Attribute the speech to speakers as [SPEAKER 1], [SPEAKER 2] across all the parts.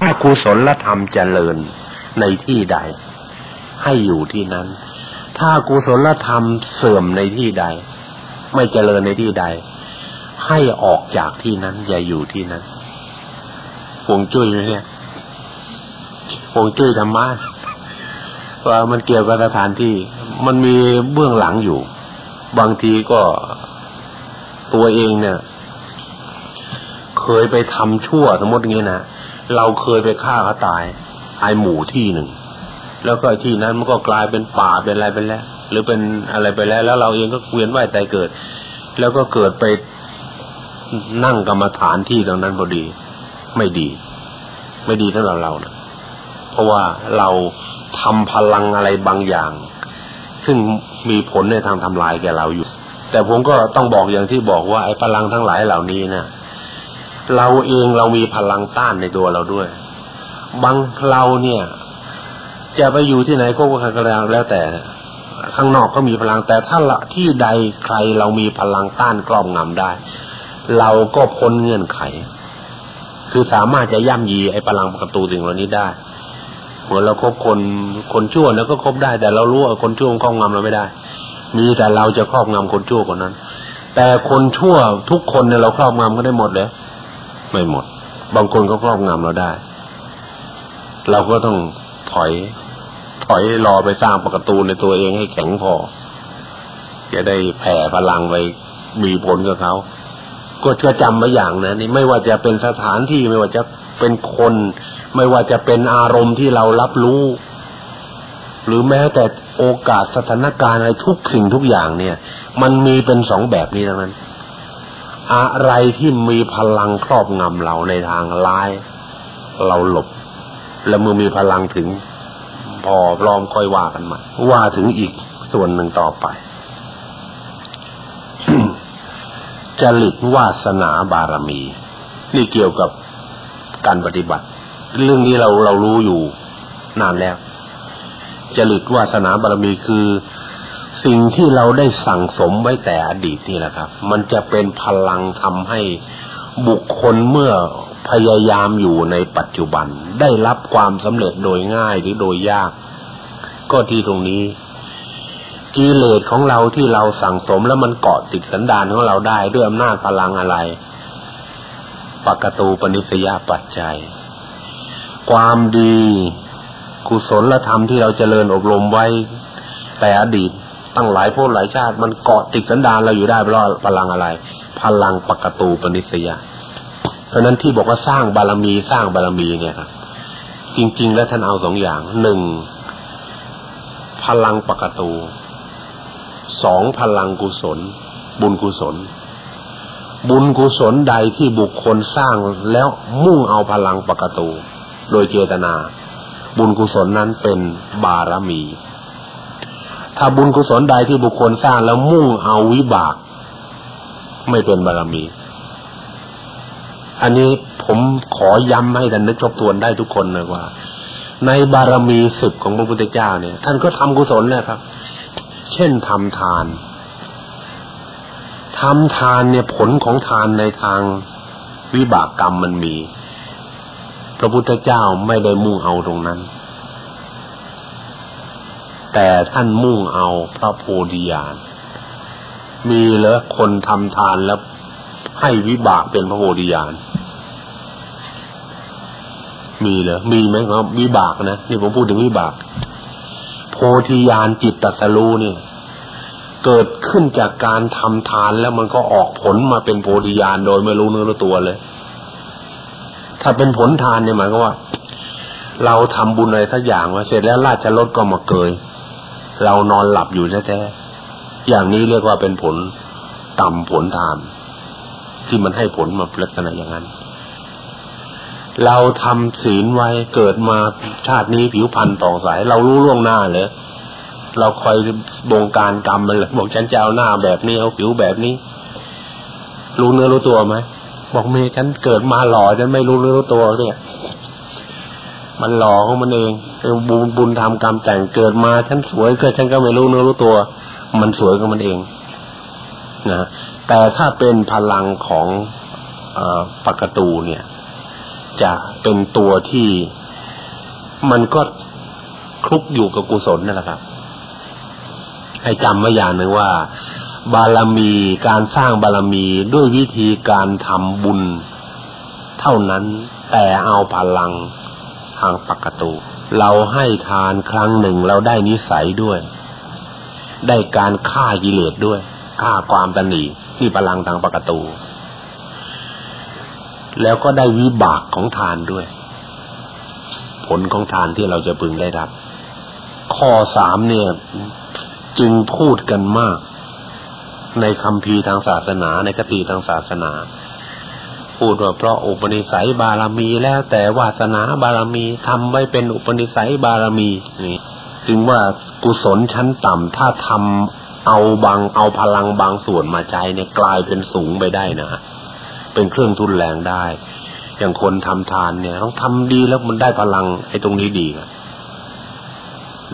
[SPEAKER 1] ถ้ากุศลธรรมเจริญในที่ใด ให้อยู่ที่นั้น ถ้ากุศลธรรมเสื่อมในที่ใด ไม่เจริญในที่ใด ให้ออกจากที่นั้น อย่าอยู่ที่นั้นหวงจุ้ยไหมเนี่ยหวงจุ้ยธรรมะว่ามันเกี่ยวกับสถานที่ มันมีเบื้องหลังอยู่ บางทีก็ตัวเองเนี่ย เคยไปทำชั่วสมมติงี้นะ เราเคยไปฆ่าเขาตายไอหมู่ที่หนึ่ง แล้วก็ที่นั้นมันก็กลายเป็นป่าเป็นอะไรไปแล้ว หรือเป็นอะไรไปแล้ว แล้วเราเองก็เวียนว่ายตายเกิด แล้วก็เกิดไปนั่งกรรมฐานที่ตรงนั้นพอดี ไม่ดี ไม่ดีสำหรับเรานะเพราะว่าเราทำพลังอะไรบางอย่าง ซึ่งมีผลในทางทำลายแก่เราอยู่ แต่ผมก็ต้องบอกอย่างที่บอกว่าไอ้พลังทั้งหลายเหล่านี้นะ เราเองเรามีพลังต้านในตัวเราด้วย บางเราเนี่ย จะไปอยู่ที่ไหนก็ว่ากันแล้วแต่ ข้างนอกก็มีพลังแต่ถ้าละที่ใดใครเรามีพลังต้านกล้อมงำได้ เราก็พ้นเงื่อนไข คือสามารถจะย่ำยีไอ้พลังประตูสิ่งเหล่านี้ได้เหมือนเราครบคนคนชั่วแล้วก็ครบได้ แต่เรารู้ว่าคนชั่วครอบงำเราไม่ได้ มีแต่เราจะครอบงำคนชั่วคนนั้น แต่คนชั่วทุกคนเนี่ยเราครอบงำก็ได้หมดเลย ไม่หมด บางคนก็ครอบงำเราได้ เราก็ต้องถอย ถอยรอไปสร้างประตูในตัวเองให้แข็งพอ จะได้แผ่พลังไปมีผลกับเขา ก็จะจำไว้อย่างนะนี่ไม่ว่าจะเป็นสถานที่ไม่ว่าจะเป็นคน ไม่ว่าจะเป็นอารมณ์ที่เรารับรู้ หรือแม้แต่โอกาสสถานการณ์อะไรทุกสิ่งทุกอย่างเนี่ย มันมีเป็นสองแบบนี้ทั้งนั้น อะไรที่มีพลังครอบงำเราในทางร้าย เราหลบ แล้วมือมีพลังถึง พอพร้อมค่อยว่ากันมาว่าถึงอีกส่วนหนึ่งต่อไปจริตวาสนาบารมี นี่เกี่ยวกับการปฏิบัติ เรื่องนี้เราเรารู้อยู่นานแล้วจริตวาสนาบารมีคือ สิ่งที่เราได้สั่งสมไว้แต่อดีตนี่แหละครับ มันจะเป็นพลังทำให้บุคคลเมื่อพยายามอยู่ในปัจจุบัน ได้รับความสำเร็จโดยง่ายหรือโดยยาก ก็ที่ตรงนี้กิเลสของเราที่เราสั่งสมแล้วมันเกาะติดสันดานของเราได้ด้วยอำนาจพลังอะไรปกตูปนิสยาปัจจัย ความดีกุศลธรรมที่เราเจริญอบรมไว้แต่อดีต ตั้งหลายพวกหลายชาติ มันเกาะติดสันดานเราอยู่ได้เพราะพลังอะไร พลังปกตูปนิสยาเพราะนั้นที่บอกว่าสร้างบารมีสร้างบารมีเนี่ยครับจริง ๆ แล้วท่านเอาสองอย่างหนึ่งพลังปกตูสองพลังกุศล บุญกุศล บุญกุศลใดที่บุคคลสร้างแล้วมุ่งเอาพลังปกตูโดยเจตนา บุญกุศลนั้นเป็นบารมี ถ้าบุญกุศลใดที่บุคคลสร้างแล้วมุ่งเอาวิบาก ไม่เป็นบารมี อันนี้ผมขอย้ำให้ท่านนึกทบทวนได้ทุกคนเลยว่า ในบารมีสิบของพระพุทธเจ้าเนี่ย ท่านก็ทำกุศลนะครับ เช่นทำทานทำทานเนี่ยผลของทานในทางวิบากกรรมมันมี พระพุทธเจ้าไม่ได้มุ่งเอาตรงนั้น แต่ท่านมุ่งเอาพระโพธิญาณมีเหรอคนทำทานแล้วให้วิบากเป็นพระโพธิญาณมีเหรอมีไหมครับวิบากนะนี่ผมพูดถึงวิบาก โพธิญาณจิตตสรู้เนี่ย เกิดขึ้นจากการทำทานแล้วมันก็ออกผลมาเป็นโพธิญาณโดยไม่รู้เนื้อตัวเลย ถ้าเป็นผลทานเนี่ยหมายก็ว่า เราทำบุญอะไรสักอย่างมาเสร็จแล้วราชรถก็มาเกย เรานอนหลับอยู่แท้ๆอย่างนี้เรียกว่าเป็นผลกรรมผลทาน ที่มันให้ผลมาลักษณะอย่างนั้น เราทำศีลไว้เกิดมาชาตินี้ผิวพรรณต่อสาย เรารู้ล่วงหน้าเลยเราคอยบงการกรรมมันเลยบอกฉันจะเอาหน้าแบบนี้เอาผิวแบบนี้ รู้เนื้อรู้ตัวไหมบอกเมย์ฉันเกิดมาหล่อฉันไม่รู้เนื้อรู้ตัวเนี่ย มันหลอกของมันเองเป็นบุญบุญทำกรรมแต่งเกิดมาฉันสวยเก็ฉันก็ไม่รู้เนื้อรู้ตัว มันสวยของมันเองนะแต่ถ้าเป็นพลังของอปกตูเนี่ย จะเป็นตัวที่มันก็คลุกอยู่กับกุศลนั่นแหละครับ ให้จำไว้อย่างหนึ่งว่า บารมีการสร้างบารมีด้วยวิธีการทำบุญ เท่านั้นแต่เอาพลัง ทางปกตู เราให้ทานครั้งหนึ่งเราได้นิสัยด้วย ได้การฆ่ากิเลสด้วย ฆ่าความตนีที่พลังทางปกตู แล้วก็ได้วิบากของทานด้วย ผลของทานที่เราจะพึงได้รับ ข้อสามเนี่ย จึงพูดกันมาก ในคำพีทางศาสนาในคติทางศาสนา พูดว่าเพราะอุปนิสัยบารมีแล้วแต่วาสนาบารมีทำไว้เป็นอุปนิสัยบารมีนี่จึงว่ากุศลชั้นต่ำถ้าทำเอาบางเอาพลังบางส่วนมาใช้เนี่ยกลายเป็นสูงไปได้นะเป็นเครื่องทุนแรงได้ อย่างคนทำทานเนี่ย ต้องทำดีแล้วมันได้พลังไอ้ตรงนี้ดี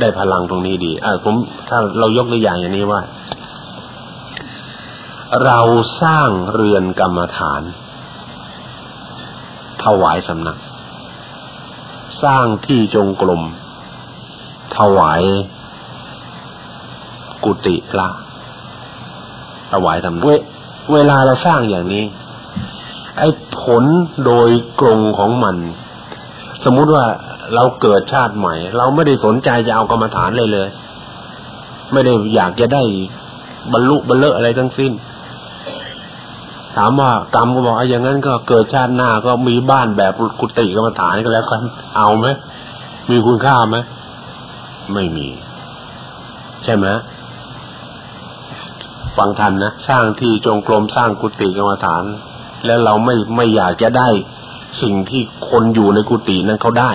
[SPEAKER 1] ได้พลังตรงนี้ดีอ่าผมถ้าเรายกตัวอย่างอย่างนี้ว่า เราสร้างเรือนกรรมฐาน ถวายสำนัก สร้างที่จงกรมถวาย กุฏิพระถวายสำนักเวลาเราสร้างอย่างนี้ ไอ้ผลโดยกรงของมัน สมมุติว่าเราเกิดชาติใหม่ เราไม่ได้สนใจจะเอากรรมฐานเลยเลย ไม่ได้อยากจะได้บรรลุบรรเลอะไรทั้งสิ้น ถามว่ากรรมก็บอกอย่างนั้นก็เกิดชาติหน้าก็มีบ้านแบบกุฏิกรรมฐานก็แล้วกันเอาไหมมีคุณค่าไหมไม่มี ใช่ไหมฟังทันนะสร้างที่จงกรมสร้างกุฏิกรรมฐาน แล้วเราไม่ไม่อยากจะได้สิ่งที่คนอยู่ในกุฏินั้นเขาได้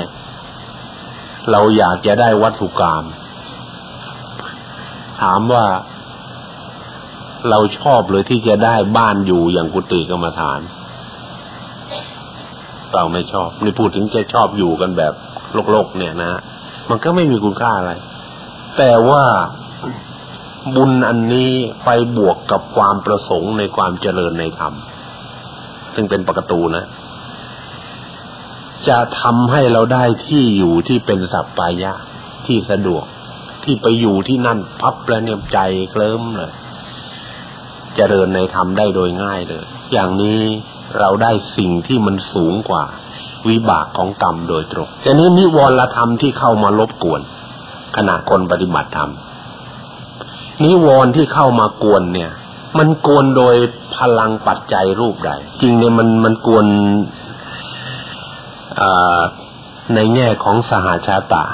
[SPEAKER 1] เราอยากจะได้วัตถุกรรมถามว่า เราชอบเลยที่จะได้บ้านอยู่อย่างกุฏิกรรมฐาน เราไม่ชอบนี่พูดถึงจะชอบอยู่กันแบบโลกๆเนี่ยนะมันก็ไม่มีคุณค่าอะไร แต่ว่าบุญอันนี้ไปบวกกับความประสงค์ในความเจริญในธรรม ซึ่งเป็นปกตูนะ จะทำให้เราได้ที่อยู่ที่เป็นสัพปายะที่สะดวก ที่ไปอยู่ที่นั่นพับแล้วเนี่ยใจเคลิ้มเลย เจริญในธรรมได้โดยง่ายเลย อย่างนี้เราได้สิ่งที่มันสูงกว่า วิบากของกรรมโดยตรงแต่นี้นิวรธรรมที่เข้ามารบกวน ขณะคนปฏิบัติธรรมนิวรที่เข้ามากวนเนี่ย มันกวนโดยพลังปัจจัยรูปใด จริงเนี่ยมันมันกวนในแง่ของสหาชาตา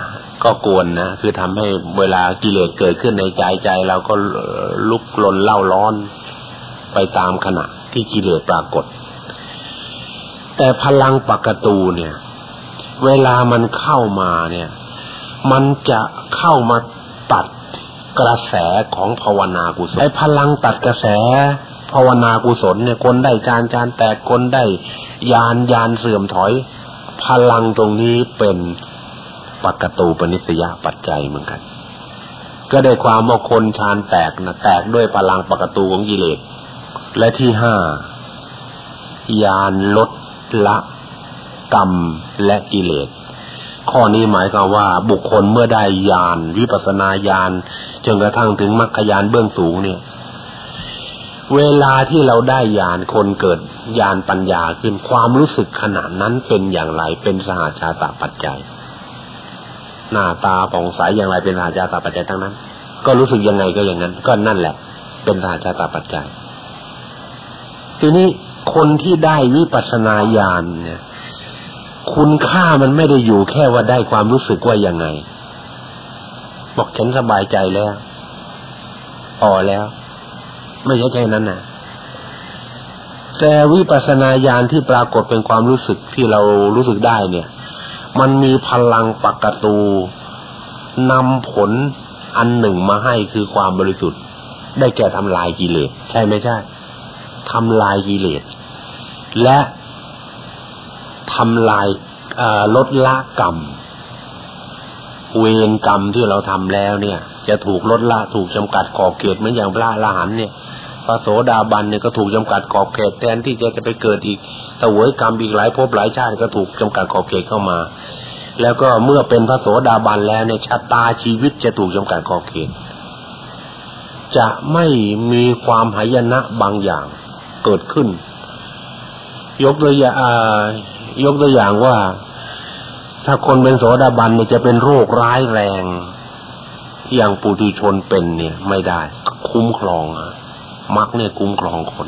[SPEAKER 1] ก็กวนนะคือทำให้เวลากิเลสเกิดขึ้นในใจใจเราก็ลุกลนเล่าร้อน ไปตามขณะที่กิเลสปรากฏ แต่พลังปกตูเนี่ย เวลามันเข้ามาเนี่ย มันจะเข้ามาตัดกระแสของภาวนากุศลไอ้พลังตัดกระแสภาวนากุศลเนี่ยคนได้จานจานแตกคนได้ยานยานเสื่อมถอย พลังตรงนี้เป็นปกตูปนิสยาปัจจัยเหมือนกัน ก็ได้ความว่าคนชานแตกนะแตกด้วยพลังปกตูของกิเลส และที่ห้ายานลดละกรรมและกิเลส ข้อนี้หมายความว่าบุคคลเมื่อได้ยานวิปัสนาญาณจนกระทั่งถึงมรรคญาณเบื้องสูงเนี่ย เวลาที่เราได้ญาณคนเกิดญาณปัญญาขึ้นความรู้สึกขณะนั้นเป็นอย่างไรเป็นสหาชาตปัจจัย หน้าตาผ่องใสอย่างไรเป็นสหาชาตปัจจัยทั้งนั้น ก็รู้สึกยังไงก็อย่างนั้น ก็นั่นแหละ เป็นสหาชาตปัจจัย ทีนี้คนที่ได้วิปัสสนาญาณเนี่ย คุณค่ามันไม่ได้อยู่แค่ว่าได้ความรู้สึกว่ายังไง บอกฉันสบายใจแล้วพอแล้ว ไม่ใช่แค่นั้นนะแต่วิปัสสนาญาณที่ปรากฏเป็นความรู้สึกที่เรารู้สึกได้เนี่ย มันมีพลังปกตูนำผลอันหนึ่งมาให้คือความบริสุทธิ์ ได้แก่ทำลายกิเลสใช่ไม่ใช่ ทำลายกิเลสและทำลายลดละกรรม เวรกรรมที่เราทำแล้วเนี่ย จะถูกลดละถูกจำกัดขอบเขตเหมือนอย่างพระละหันเนี่ยพระโสดาบันเนี่ยก็ถูกจำกัดขอบเขตแทนที่จะจะไปเกิดอีกตะวยกรรมอีกหลายภพหลายชาติก็ถูกจำกัดขอบเขตเข้ามา แล้วก็เมื่อเป็นพระโสดาบันแล้วเนี่ยชะตาชีวิตจะถูกจำกัดขอบเขต จะไม่มีความหายนะบางอย่าง เกิดขึ้น ยกตัวอย่างยกตัวอย่างว่า ถ้าคนเป็นโสดาบันเนี่ยจะเป็นโรคร้ายแรง อย่างปุถุชนเป็นเนี่ย ไม่ได้ คุ้มครองอะมักเนี่ยคุ้มครองคน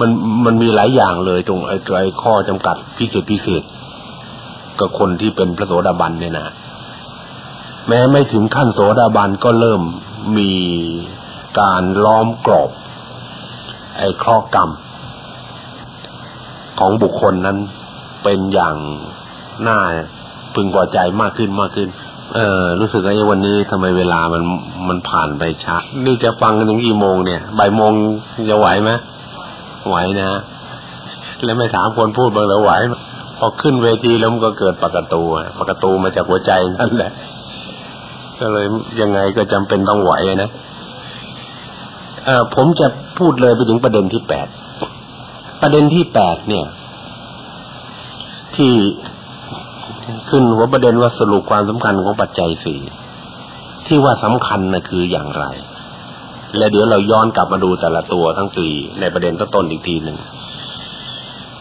[SPEAKER 1] มันมันมีหลายอย่างเลยตรงไอ้ไอ้ข้อจำกัดพิเศษพิเศษกับคนที่เป็นพระโสดาบันเนี่ยนะแม้ไม่ถึงขั้นโสดาบันก็เริ่มมีการล้อมกรอบ ไอ้ข้อกรรม ของบุคคลนั้นเป็นอย่างน่าพึงพอใจมากขึ้นมากขึ้น เออ รู้สึกว่าวันนี้ทำไมเวลามันมันผ่านไปช้านี่จะฟังกันถึงกี่โมงเนี่ยบ่ายโมงจะไหวไหมไหวนะแล้วไม่ถามคนพูดบ้างแล้วไหวพอขึ้นเวทีแล้วมันก็เกิดปกตูปกตูมาจากหัวใจนั่นแหละ ก็เลยยังไงก็จำเป็นต้องไหวนะ ผมจะพูดเลยไปถึงประเด็นที่แปดประเด็นที่แปดเนี่ย ที่ขึ้นหัวประเด็นว่าสรุปความสำคัญของปัจจัยสี่ที่ว่าสำคัญนะคืออย่างไร และเดี๋ยวเราย้อนกลับมาดูแต่ละตัวทั้งสี่ในประเด็นต้นอีกทีหนึ่ง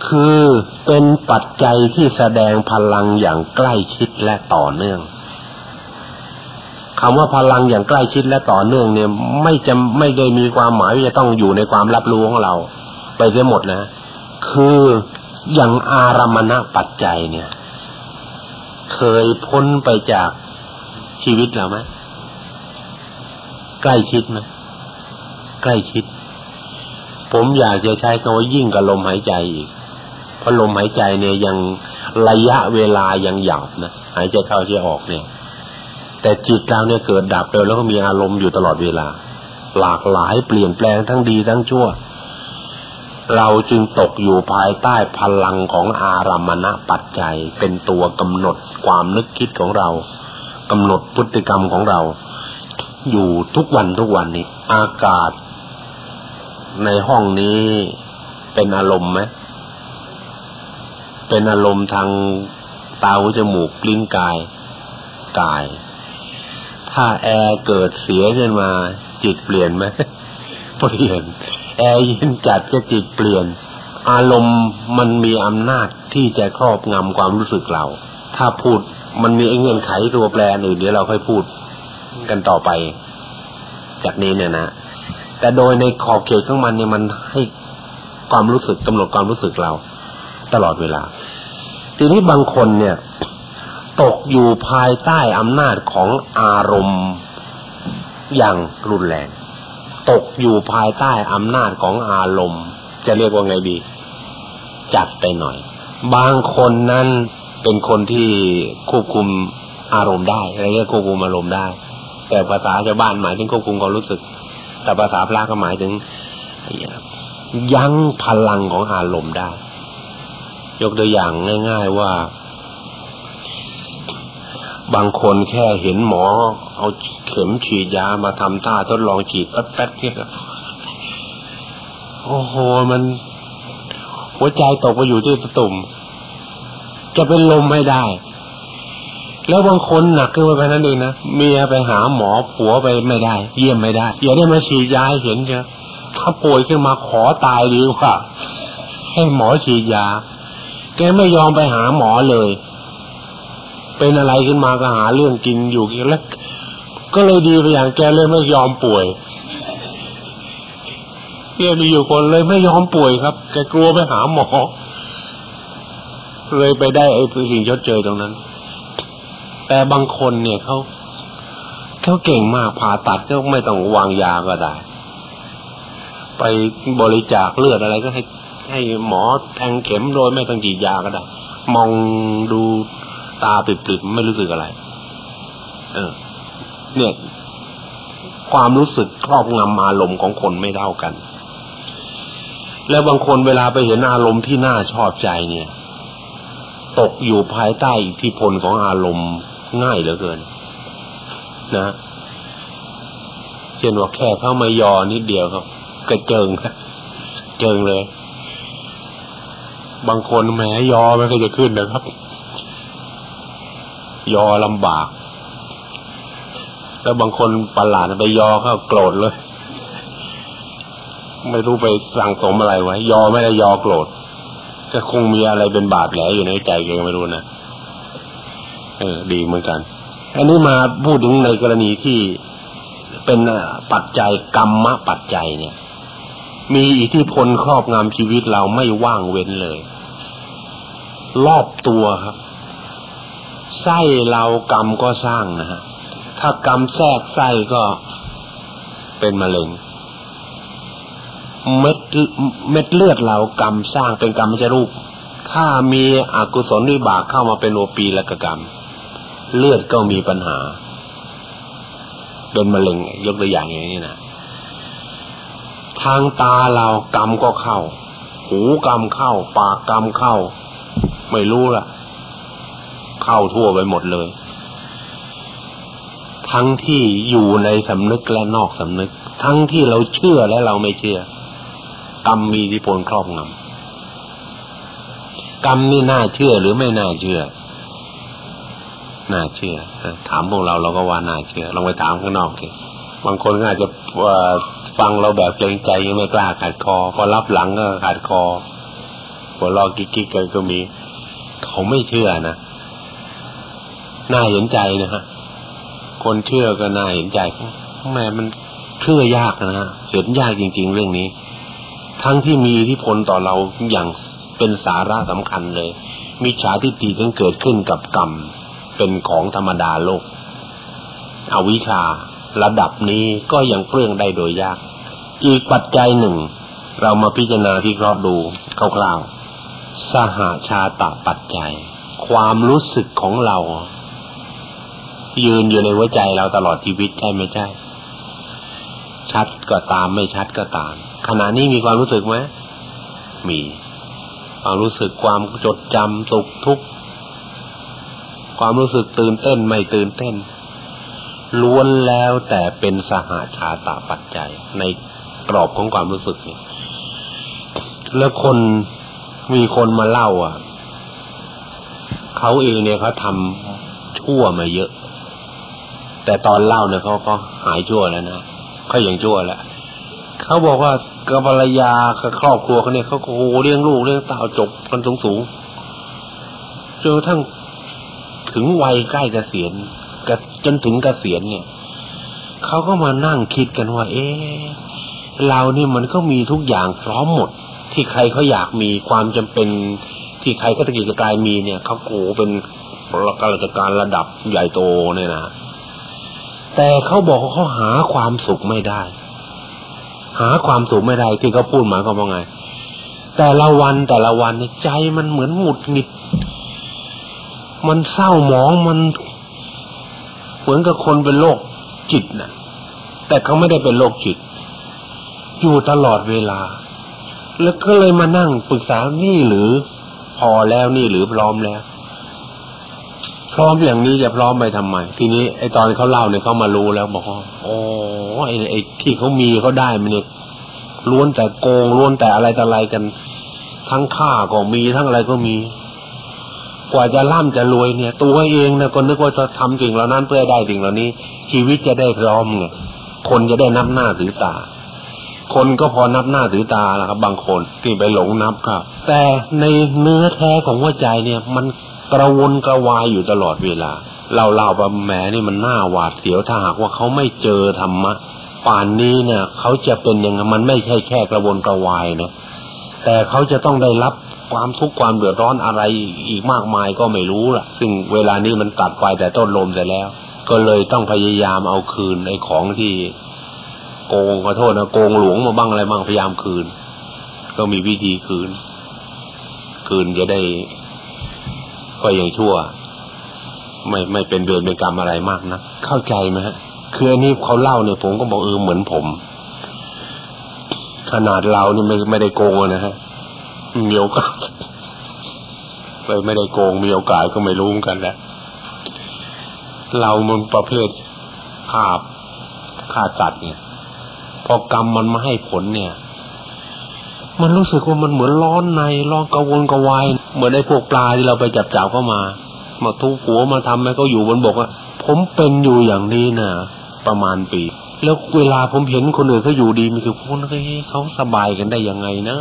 [SPEAKER 1] คือเป็นปัจจัยที่แสดงพลังอย่างใกล้ชิดและต่อเนื่อง คำว่าพลังอย่างใกล้ชิดและต่อเนื่องเนี่ย ไม่จะไม่ได้มีความหมายว่าจะต้องอยู่ในความรับรู้ของเรา ไปเสียหมดนะ คืออย่างอารมณปัจจัยเนี่ย เคยพ้นไปจากชีวิตเราไหมใกล้ชิดไหมใกล้ชิด ผมอยากจะใช้คำว่ายิ่งกับลมหายใจอีกเพราะลมหายใจเนี่ยยังระยะเวลายังหยาบนะหายใจเข้าหายใจออกเนี่ย แต่จิตเราเนี่ยเกิดดับเร็วแล้วก็มีอารมณ์อยู่ตลอดเวลา หลากหลายเปลี่ยนแปลงทั้งดีทั้งชั่ว เราจึงตกอยู่ภายใต้พลังของอารามณปัจจัย เป็นตัวกำหนดความนึกคิดของเรากำหนดพฤติกรรมของเรา อยู่ทุกวันทุกวันนี้ อากาศ ในห้องนี้เป็นอารมณ์ไหมเป็นอารมณ์ทางตาหูจมูกลิ้นกายกาย ถ้าแอร์เกิดเสียขึ้นมา จิตเปลี่ยนไหมเปลี่ยน แอร์เย็นจัดจะจิตเปลี่ยน อารมณ์มันมีอำนาจที่จะครอบงำความรู้สึกเรา ถ้าพูดมันมีเงื่อนไขตัวแปรอื่นเดี๋ยวเราค่อยพูดกันต่อไป จากนี้เนี่ยนะแต่โดยในขอบเขตของมันเนี่ยมันให้ความรู้สึกกำหนดความรู้สึกเรา ตลอดเวลา ทีนี้บางคนเนี่ย ตกอยู่ภายใต้อำนาจของอารมณ์อย่างรุนแรง ตกอยู่ภายใต้อำนาจของอารมณ์ จะเรียกว่าไงดี จัดไปหน่อย บางคนนั้นเป็นคนที่ควบคุมอารมณ์ได้อะไรเรียกควบคุมอารมณ์ได้ แต่ภาษาชาวบ้านหมายถึงควบคุมความรู้สึก แต่ภาษาพระก็หมายถึงยั้งพลังของอารมณ์ได้ ยกตัวอย่างง่าย ๆว่า บางคนแค่เห็นหมอ เอาเข็มฉีดยามาทำท่าทดลองฉีดแป๊บๆเนี่ยโอ้โหมัน หัวใจตกไปอยู่ที่ตุ่ม จะเป็นลมไม่ได้ แล้วบางคนหนักขึ้นไปนั้นเองนะเมียไปหาหมอผัวไปไม่ได้ เยี่ยมไม่ได้อย่าได้มาฉีดยาเห็นเชอะถ้าป่วยขึ้นมาขอตายดีกว่าให้หมอฉีดยา แกไม่ยอมไปหาหมอเลย เป็นอะไรขึ้นมาก็หาเรื่องกินอยู่กินแล้วก็เลยดีไปอย่างแกเลยไม่ยอมป่วยเนี่ยมีอยู่คนเลยไม่ยอมป่วยครับแกกลัวไปหาหมอ เลยไปได้ไอ้สิ่งชดเชยตรงนั้น แต่บางคนเนี่ยเขาเขาเก่งมากผ่าตัดก็ไม่ต้องวางยาก็ได้ ไปบริจาคเลือดอะไรก็ให้ให้หมอแทงเข็มโดยไม่ต้องฉีดยาก็ได้ มองดู ตาปิดๆไม่รู้สึกอะไร เออ เนี่ย ความรู้สึกครอบงำอารมณ์ของคนไม่เท่ากัน แล้วบางคนเวลาไปเห็นอารมณ์ที่น่าชอบใจเนี่ย ตกอยู่ภายใต้อิทธิพลของอารมณ์ง่ายเหลือเกิน นะฉช่นว่าแค่เข้ามายอนิดเดียวครับกระเจิงเจิงเลย บางคนแหมยอไม่เคยจะขึ้นนะครับ ยอลำบาก แล้วบางคนประหลาดไปยอเขาโกรธเลย ไม่รู้ไปสั่งสมอะไรไว้ยอไม่ได้ยอโกรธก็คงมีอะไรเป็นบาดแผลอยู่ในใจแกไม่รู้นะเออ ดีเหมือนกัน อันนี้มาพูดถึงในกรณีที่เป็นปัจจัยกรรมปัจจัยเนี่ย มีอิทธิพลครอบงำชีวิตเราไม่ว่างเว้นเลย รอบตัวครับ ไส้เรากรรมก็สร้างนะฮะถ้ากรรมแทรกไส้ก็เป็นมะเร็งเม็ดเม็ดเลือดเรากรรมสร้างเป็นกรรมไม่ใช่รูป ถ้ามีอกุศลวิบากเข้ามาเป็นโอปีละกรรม เลือดก็มีปัญหา เป็นมะเร็งยกตัวอย่างอย่างนี้นะทางตาเรากรรมก็เข้า หูกรรมเข้า ปากกรรมเข้า ไม่รู้ล่ะ เข้าทั่วไปหมดเลย ทั้งที่อยู่ในสำนึกและนอกสำนึก ทั้งที่เราเชื่อและเราไม่เชื่อกรรมมีอิทธิพลครอบงำกรรมนี่น่าเชื่อหรือไม่น่าเชื่อ น่าเชื่อถามพวกเราเราก็ว่าน่าเชื่อลองไปถามข้างนอกสิบางคนอาจจะว่าฟังเราแบบเกรงใจยังไม่กล้าขาดคอ พอรับหลังก็ขาดคอหัวรอกิ๊กๆกันก็มี เขาไม่เชื่อนะ น่าเห็นใจนะฮะคนเชื่อก็น่าเห็นใจแม่มันเชื่อยากนะฮะเห็นยากจริง ๆ เรื่องนี้ ทั้งที่มีอิทธิพลต่อเราอย่างเป็นสาระสำคัญเลยมีฉาทิฏฐิที่เกิดขึ้นกับกรรมเป็นของธรรมดาโลก อวิชชาระดับนี้ก็ยังเปลื้องได้โดยยาก อีกปัจจัยหนึ่ง เรามาพิจารณาที่เคราะห์ดูคร่าวๆสหาชาตะปัจจัย ความรู้สึกของเรา ยืนอยู่ในหัวใจเราตลอดชีวิตใช่ไม่ใช่ ชัดก็ตามไม่ชัดก็ตาม ขณะนี้มีความรู้สึกไหมมีความรู้สึกความจดจำสุขทุกข์ความรู้สึกตื่นเต้นไม่ตื่นเต้น ล้วนแล้วแต่เป็นสหาชาตาปัจจัย ในกรอบของความรู้สึกนี่แล้วคนมีคนมาเล่า อะเขาเองเนี่ยเขาทำชั่วมาเยอะ แต่ตอนเล่าเนี่ยเขาก็หายชั่วแล้วนะเขาอยังชั่วแล้วเขาบอกว่ากับภรรยากับครอบครัวเขาเนี่ยเขาโอ้เลี้ยงลูกเลี้ยงเต่าจบกันสูงสูงจนทั้งถึงวัยใกล้เกษียณจนถึงเกษียณเนี่ยเขาก็มานั่งคิดกันว่า เอ๊เราเนี่ยมันก็มีทุกอย่างพร้อมหมด ที่ใครเขาอยากมีความจำเป็นที่ใครก็ตะกี้ตะกายมีเนี่ยเขาโอ้เป็นราชการระดับใหญ่โตเนี่ยนะ แต่เขาบอกว่าเขาหาความสุขไม่ได้ หาความสุขไม่ได้ที่เขาพูดหมายความว่าไง แต่ละวันแต่ละวันใจมันเหมือนหงุดหงิด มันเศร้าหมองมัน เหมือนกับคนเป็นโรคจิตนะ่ะ แต่เขาไม่ได้เป็นโรคจิต อยู่ตลอดเวลา แล้วก็เลยมานั่งปรึกษานี่หรือ พอแล้วนี่หรือพร้อมแล้ว พร้อมอย่างนี้จะพร้อมไปทำไม ทีนี้ไอตอนเขาเล่าเนี่ยเขามารู้แล้วบอกว่าโอ้ไอไอที่เขามีเขาได้มันเนี่ยล้วนแต่โกงล้วนแต่อะไรแต่อะไรกัน ทั้งฆ่าก็มีทั้งอะไรก็มี กว่าจะร่ำจะรวยเนี่ย ตัวเองนี่ยก็นึกว่าจะทำสิ่งเหล่านั้นเพื่อได้สิ่งเหล่านี้ ชีวิตจะได้พร้อมไงคนจะได้นับหน้าถือตา คนก็พอนับหน้าถือตาแล้วครับ บางคนที่ไปหลงนับครับ แต่ในเนื้อแท้ของหัวใจเนี่ย มัน กระวนกระวายอยู่ตลอดเวลา เราเล่าว่าแหมนี่มันน่าหวาดเสียวถ้าหากว่าเขาไม่เจอธรรมะป่านนี้เนี่ยเขาจะเป็นยังไงมันไม่ใช่แค่กระวนกระวายนะแต่เขาจะต้องได้รับความทุกข์ความเดือดร้อนอะไรอีกมากมายก็ไม่รู้ล่ะ ซึ่งเวลานี้มันตัดไปแต่ต้นลมแต่แล้ว ก็เลยต้องพยายามเอาคืนไอ้ของที่โกงขอโทษนะโกงหลวงมาบ้างอะไรบ้างพยายามคืน ก็มีวิธีคืน คืนจะได้ ก็ยังชั่ว ไม่ไม่เป็นเวรเป็นกรรมอะไรมากนะเข้าใจไหมฮะคืออันนี้เขาเล่าเนี่ยผมก็บอกเออเหมือนผม ขนาดเรานี่ไม่ไม่ได้โกงนะฮะมีโอกาสเลยไม่ได้โกงมีโอกาสก็ไม่รู้กันแหละเรามันประเภทฆ่าฆ่าตัดเนี่ย พอกรรมมันมาให้ผลเนี่ย มันรู้สึกว่ามันเหมือนร้อนในร้อนกระวนกระวายเหมือนไอ้พวกปลาที่เราไปจับจับเข้ามา มาทุกหัวมาทำให้เขาอยู่บนบกอะผมเป็นอยู่อย่างนี้นะประมาณปี แล้วเวลาผมเห็นคนอื่นเขาอยู่ดีมีคือคนเขาสบายกันได้ยังไงนะ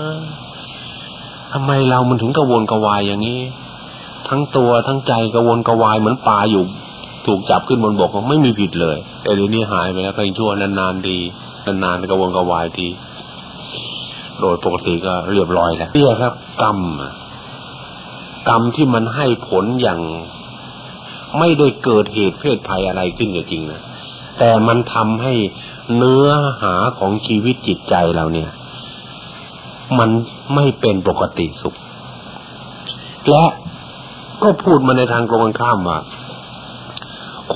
[SPEAKER 1] ทำไมเรามันถึงกระวนกระวายอย่างนี้ ทั้งตัวทั้งใจกระวนกระวายเหมือนปลาอยู่ถูกจับขึ้นบนบกไม่มีผิดเลยแต่เดี๋ยวนี้หายไปแล้วก็ยังชั่วนานๆดีนานๆกระวนกระวายที โดยปกติก็เรียบร้อยแล้วเรียกครับกรรมกรรมที่มันให้ผลอย่างไม่ได้เกิดเหตุเพศภัยอะไรขึ้นก็จริงนะแต่มันทำให้เนื้อหาของชีวิตจิตใจเราเนี่ย มันไม่เป็นปกติสุข และก็พูดมาในทางตรงกันข้ามว่า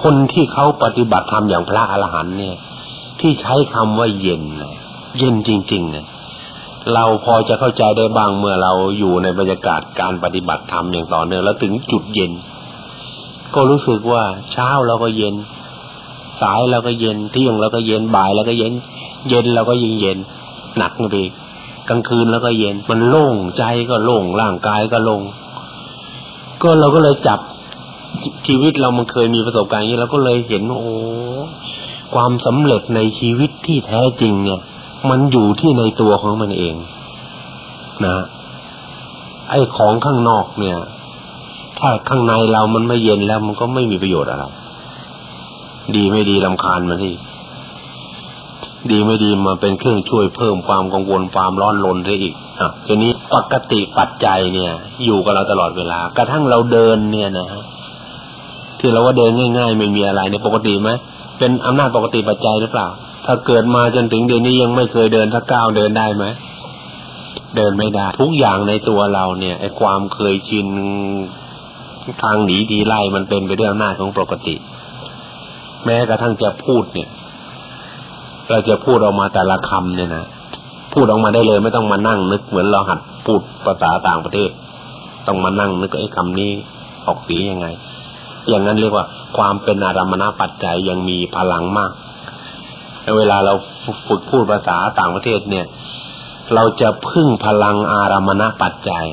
[SPEAKER 1] คนที่เขาปฏิบัติธรรมอย่างพระอรหันต์เนี่ย ที่ใช้คำว่าเย็นเย็นจริงๆเนี่ย เราพอจะเข้าใจได้บ้างเมื่อเราอยู่ในบรรยากาศการปฏิบัติธรรมอย่างต่อเนื่องแล้วถึงจุดเย็น ก็รู้สึกว่าเช้าเราก็เย็น สายเราก็เย็นเที่ยงเราก็เย็นบ่ายเราก็เย็น เย็นเราก็ยิ่งเย็น หนักไปกลางคืนแล้วก็เย็น มันโล่งใจก็โล่งร่างกายก็โล่งก็เราก็เลยจับชีวิตเรามันเคยมีประสบการณ์อย่างนี้เราก็เลยเห็นโอ้ความสำเร็จในชีวิตที่แท้จริงเนี่ย มันอยู่ที่ในตัวของมันเอง นะ ไอ้ของข้างนอกเนี่ย ถ้าข้างในเรามันไม่เย็นแล้ว มันก็ไม่มีประโยชน์อะไรดีไม่ดีลำคาญมันที่ดีไม่ดีมาเป็นเครื่องช่วยเพิ่มความกังวลความร้อนรนได้อีกอะทีนี้ปกติปัจจัยเนี่ย อยู่กับเราตลอดเวลา กระทั่งเราเดินเนี่ยนะฮะที่เราว่าเดินง่าย ๆ ไม่มีอะไรเนี่ยปกติไหมเป็นอำนาจปกติปัจจัยหรือเปล่า ถ้าเกิดมาจนถึงเดี๋ยวนี้ยังไม่เคยเดินสักก้าวเดินได้ไหมเดินไม่ได้ ทุกอย่างในตัวเราเนี่ยไอ้ความเคยชินทางหนีดีไล่มันเป็นไปด้วยอำนาจของปกติ แม้กระทั่งจะพูดเนี่ย เราจะพูดออกมาแต่ละคำเนี่ยนะพูดออกมาได้เลย ไม่ต้องมานั่งนึกเหมือนเราหัดพูดภาษาต่างประเทศ ต้องมานั่งนึกไอ้คำนี้ออกเสียังไง อย่างนั้นเรียกว่า ความเป็นอารมณปัจจัยยังมีพลังมาก เวลาเราฝึกพูดภาษาต่างประเทศเนี่ย เราจะพึ่งพลังอารามณปัจจัย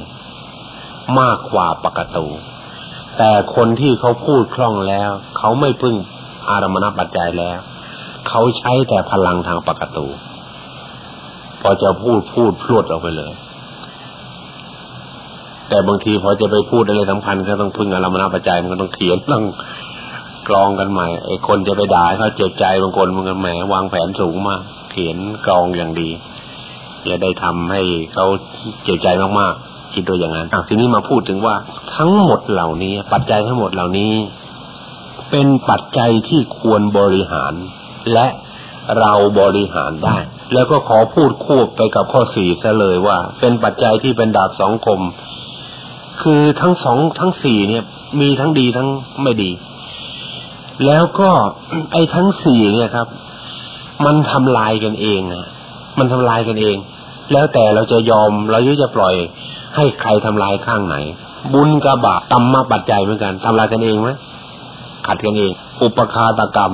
[SPEAKER 1] มากกว่าปกติแต่คนที่เขาพูดคล่องแล้ว เขาไม่พึ่งอารามณปัจจัยแล้ว เขาใช้แต่พลังทางปกติพอจะพูดพูดพรวดออกไปเลย แต่บางทีพอจะไปพูดอะไรสำคัญก็ต้องพึ่งอารามณปัจจัยมันก็ต้องเขียนต้อง กรองกันใหม่ไอ้คนจะไปด่าเขาเจ็บใจบางคนมันก็แหมวางแผนสูงมากเขียนกรองอย่างดีจะได้ทำให้เขาเจ็บใจมากๆคิดตัวอย่างนั้นทีนี้มาพูดถึงว่าทั้งหมดเหล่านี้ ปัจจัยทั้งหมดเหล่านี้ เป็นปัจจัยที่ควรบริหาร และเราบริหารได้ แล้วก็ขอพูดควบไปกับข้อสี่ซะเลยว่า เป็นปัจจัยที่เป็นดาบสองคม คือทั้งสองทั้งสี่เนี่ย มีทั้งดีทั้งไม่ดี แล้วก็ไอ้ทั้งสี่เนี่ยครับ มันทำลายกันเองอะมันทำลายกันเอง แล้วแต่เราจะยอมเราจะปล่อยให้ใครทำลายข้างไหน บุญกับบาปกรรมปัจจัยเหมือนกันทำลายกันเองไหมขัดกันเอง อุปคาตกรรม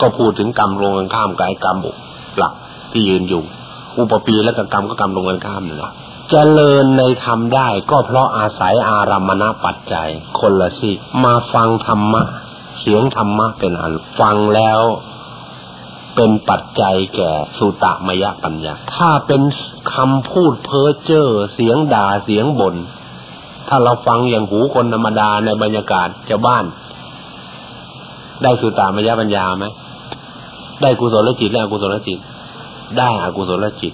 [SPEAKER 1] ก็พูดถึงกรรมลงกันข้ามกับไอ้กรรมบุหลักที่ยืนอยู่ อุปปีและกกรรมก็กรรมลงกันข้ามนี่แหละเจริญในธรรมได้ก็เพราะอาศัยอารามณปัจจัย คนละสิมาฟังธรรมะ เสียงธรรมะเป็นอันฟังแล้วเป็นปัจจัยแก่สุตมยปัญญา ถ้าเป็นคำพูดเพ้อเจ้อเสียงด่าเสียงบน่นถ้าเราฟังอย่างหูคนธรรมดาในบรรยากาศชาวบ้าน ได้สุตมยปัญญาไหมได้กุศลจิตและอกุศลจิต ได้อกุศลจิต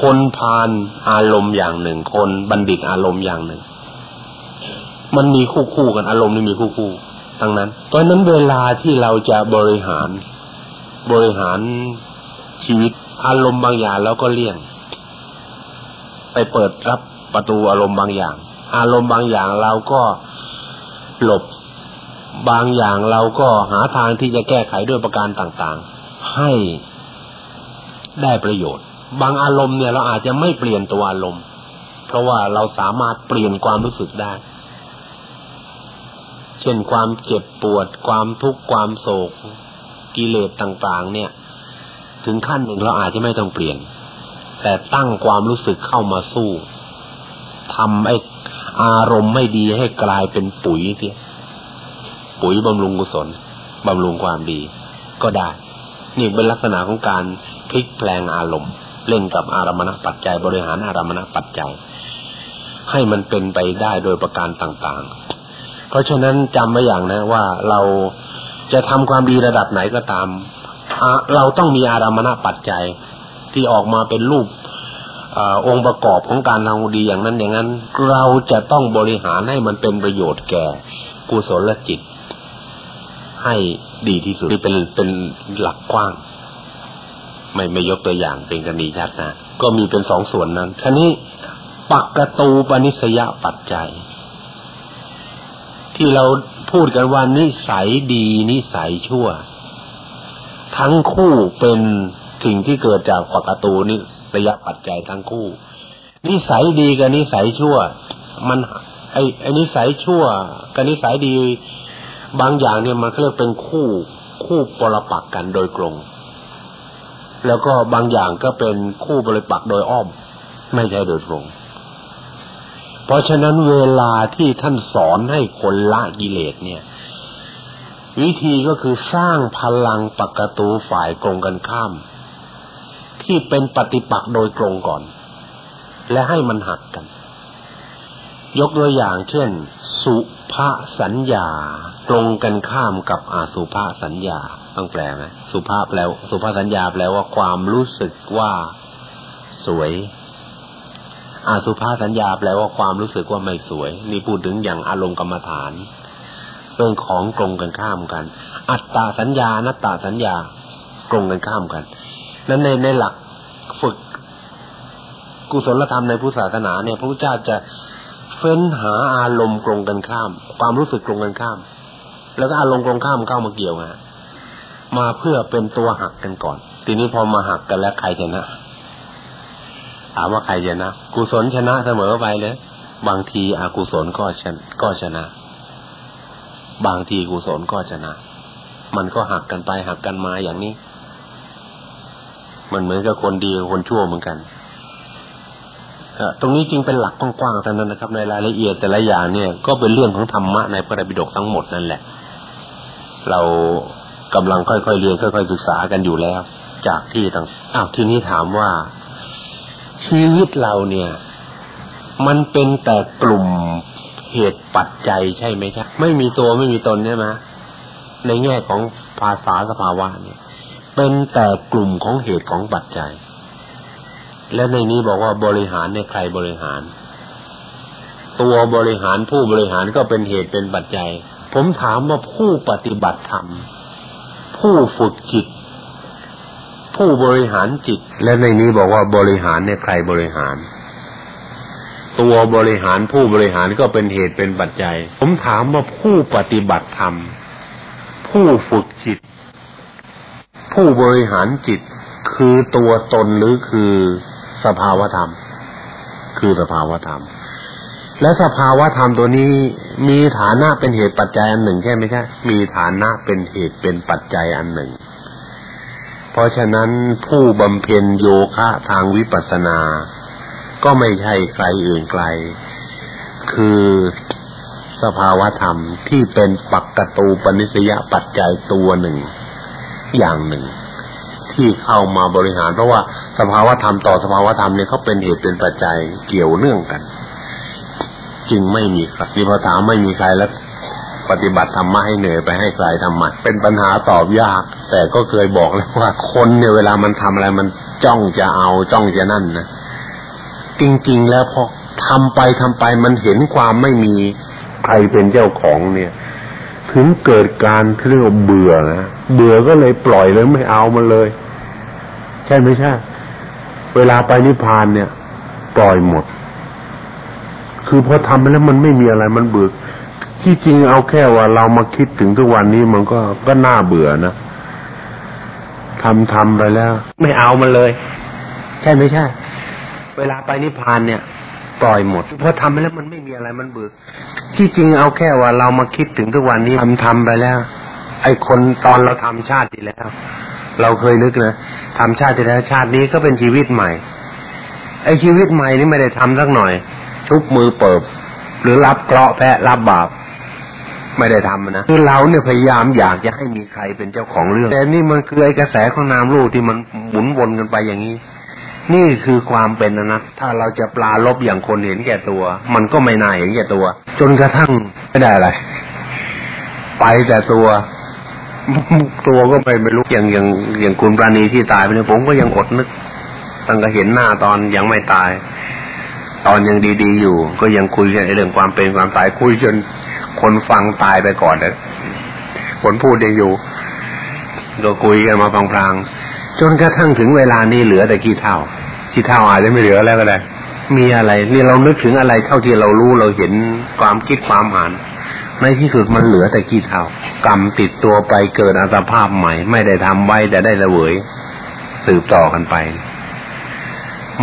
[SPEAKER 1] คนพานอารมณ์อย่างหนึ่ง คนบัณฑิตอารมณ์อย่างหนึ่ง มันมีคู่คู่กันอารมณ์นี่มีคู่คู่ ทั้งนั้น เพราะนั้นเวลาที่เราจะบริหารบริหารชีวิตอารมณ์บางอย่างเราก็เลี่ยง ไปเปิดรับประตูอารมณ์บางอย่าง อารมณ์บางอย่างเราก็หลบบางอย่างเราก็หาทางที่จะแก้ไขด้วยประการต่างๆ ให้ได้ประโยชน์ บางอารมณ์เนี่ยเราอาจจะไม่เปลี่ยนตัวอารมณ์ เพราะว่าเราสามารถเปลี่ยนความรู้สึกได้ เช่นความเจ็บปวด ความทุกข์ความโศก กิเลสต่าง ๆ เนี่ย ถึงขั้นหนึ่งเราอาจจะไม่ต้องเปลี่ยน แต่ตั้งความรู้สึกเข้ามาสู้ทำไอ้อารมณ์ไม่ดีให้กลายเป็นปุ๋ยเสียปุ๋ยบำรุงกุศลบำรุงความดี ก็ได้ นี่เป็นลักษณะของการพลิกแปลงอารมณ์ เล่นกับอารมณปัจจัยบริหารอารมณปัจจัย ให้มันเป็นไปได้โดยประการต่าง ๆ เพราะฉะนั้นจำไว้อย่างนะว่าเราจะทำความดีระดับไหนก็ตาม เราต้องมีอารมณปัจจัยที่ออกมาเป็นรูปอองค์ประกอบของการทำดีอย่างนั้นอย่างนั้น เราจะต้องบริหารให้มันเป็นประโยชน์แก่กุศลจิต ให้ดีที่สุดนี่เป็นเป็นหลักกว้าง ไม่ไม่ยกตัวอย่างเป็นกรณีชัดนะก็มีเป็นสองส่วนนั้นท่นี้ปักกตูปนิสยปัจจัย ที่เราพูดกันว่านิสัยดีนิสัยชั่ว ทั้งคู่เป็นสิ่งที่เกิดจากปกตูนิระยะปัจจัยทั้งคู่ นิสัยดีกับนิสัยชั่ว มันไอ้ไอ้นิสัยชั่วกับนิสัยดี บางอย่างเนี่ยมันเรียกเป็นคู่คู่ปรปักกันโดยตรงแล้วก็บางอย่างก็เป็นคู่ปรปักโดยอ้อม ไม่ใช่โดยตรง เพราะฉะนั้นเวลาที่ท่านสอนให้คนละกิเลสเนี่ย วิธีก็คือสร้างพลังปักตูฝ่ายตรงกันข้าม ที่เป็นปฏิปักษ์โดยตรงก่อน และให้มันหักกัน ยกตัวอย่างเช่น สุภาสัญญา ตรงกันข้ามกับอาสุภาสัญญาต้องแปลไหมสุภาพแปลสุภาสัญญาแปลว่าความรู้สึกว่าสวย อาสุภาสัญญาแปลว่าความรู้สึกว่าไม่สวย นี่พูดถึงอย่างอารมณ์กรรมฐานเป็นของตรงกันข้ามกัน อัตตาสัญญานัตตาสัญญาตรงกันข้ามกัน นั้นในในหลักฝึกกุศลธรรมในพุทธศาสนาเนี่ย พระพุทธเจ้าจะเฟ้นหาอารมณ์ตรงกันข้าม ความรู้สึกตรงกันข้าม แล้วก็อารมณ์ตรงข้ามเข้ามาเกี่ยวไงมาเพื่อเป็นตัวหักกันก่อน ทีนี้พอมาหักกันแล้วใครชนะามว่าใครชนะ กุศลชนะเสมอไปเลย บางทีอกุศลก็ชนะก็ชนะ บางทีกุศลก็ชนะ มันก็หักกันไปหักกันมาอย่างนี้ มันเหมือนกับคนดีกับคนชั่วเหมือนกันตรงนี้จริงเป็นหลักกว้างๆเท่านั้นนะครับ ในรายละเอียดแต่ละอย่างเนี่ย ก็เป็นเรื่องของธรรมะในพระไตรปิฎกทั้งหมดนั่นแหละ เรากำลังค่อยๆเรียนค่อยๆศึกษากันอยู่แล้ว จากที่ต่างอ้าวทีนี้ถามว่า ชีวิตเราเนี่ย มันเป็นแต่กลุ่มเหตุปัจจัยใช่ไหมครับไม่มีตัวไม่มีตนใช่ไหมในแง่ของภาษาสภาวะเนี่ย เป็นแต่กลุ่มของเหตุของปัจจัย และในนี้บอกว่าบริหารในใครบริหาร ตัวบริหารผู้บริหารก็เป็นเหตุเป็นปัจจัย ผมถามว่าผู้ปฏิบัติธรรมผู้ฝึกจิต ผู้บริหารจิต และในนี้บอกว่าบริหารในใครบริหาร ตัวบริหารผู้บริหารก็เป็นเหตุเป็นปัจจัย ผมถามว่าผู้ปฏิบัติธรรม ผู้ฝึกจิต ผู้บริหารจิต คือตัวตนหรือคือสภาวธรรม คือสภาวธรรม และสภาวธรรมตัวนี้มีฐานะเป็นเหตุปัจจัยอันหนึ่งใช่ไหมครับมีฐานะเป็นเหตุเป็นปัจจัยอันหนึ่ง ราะฉะนั้นผู้บำเพ็ญโยคะทางวิปัสสนา ก็ไม่ใช่ใครอื่นไกล คือสภาวธรรมที่เป็นปักกตูปนิสยปัจจัยตัวหนึ่ง อย่างหนึ่ง ที่เข้ามาบริหาร เพราะว่าสภาวธรรมต่อสภาวธรรมเนี่ยเขาเป็นเหตุเป็นปัจจัยเกี่ยวเนื่องกัน จึงไม่มีครที่พอถามไม่มีใครแล้ว ปฏิบัติธรรมะให้เหนื่อยไปให้ใครทำไมเป็นปัญหาตอบยาก แต่ก็เคยบอกแล้วว่าคนเนี่ยเวลามันทำอะไรมันจ้องจะเอาจ้องจะนั่นนะจริง ๆ แล้วพอทำไปทำไปมันเห็นความไม่มีใครเป็นเจ้าของเนี่ย ถึงเกิดการเรียกว่าเบื่อนะเบื่อก็เลยปล่อยเลยไม่เอามันเลย ใช่ไม่ใช่ เวลาไปนิพพานเนี่ย ปล่อยหมด คือพอทำไปแล้วมันไม่มีอะไรมันเบื่อ ที่จริงเอาแค่ว่าเรามาคิดถึงทุกวันนี้มันก็ก็น่าเบื่อนะทำทำไปแล้ว ไม่เอามันเลย ใช่ไม่ใช่ เวลาไปนิพพานเนี่ยปล่อยหมดพอทำไปแล้วมันไม่มีอะไรมันเบื่อที่จริงเอาแค่ว่าเรามาคิดถึงทุกวันนี้ทำทำไปแล้ว ไอ้คนตอนเราทำชาติที่แล้ว เราเคยนึกนะทำชาติที่แล้วชาตินี้ก็เป็นชีวิตใหม่ ไอ้ชีวิตใหม่นี่ไม่ได้ทำสักหน่อย ทุกมือเปิบ หรือรับเคราะห์แพ้รับบาป ไม่ได้ทำนะคือเราเนี่ยพยายามอยากจะให้มีใครเป็นเจ้าของเรื่อง แต่นี่มันคือไอ้กระแสของนามรูปที่มันหมุนวนกันไปอย่างนี้ นี่คือความเป็นนะถ้าเราจะปลาลบอย่างคนเห็นแก่ตัว มันก็ไม่น่าเห็นแก่ตัว จนกระทั่งไม่ได้อะไรไปแต่ตัวตัวก็ไม่ไม่รู้อย่างอย่างอย่างคุณปราณีที่ตายไปเนี่ยผมก็ยังอดนึกตั้งแต่เห็นหน้าตอนยังไม่ตาย ตอนยังดีๆอยู่ ก็ยังคุยกันเรื่องความเป็นความตายคุยจน คนฟังตายไปก่อนเลยคนพูดยังอยู่ก็คุยกันมาพลางๆจนกระทั่งถึงเวลานี้เหลือแต่กี่เท่ากี่เท่าอาจจะไม่เหลือแล้วก็ได้มีอะไรนี่เรานึกถึงอะไรเท่าที่เรารู้เราเห็นความคิดความอ่านในที่สุดมันเหลือแต่กี่เท่ากรรมติดตัวไปเกิดอัตภาพใหม่ ไม่ได้ทำไว้แต่ได้ระเวยสืบต่อกันไป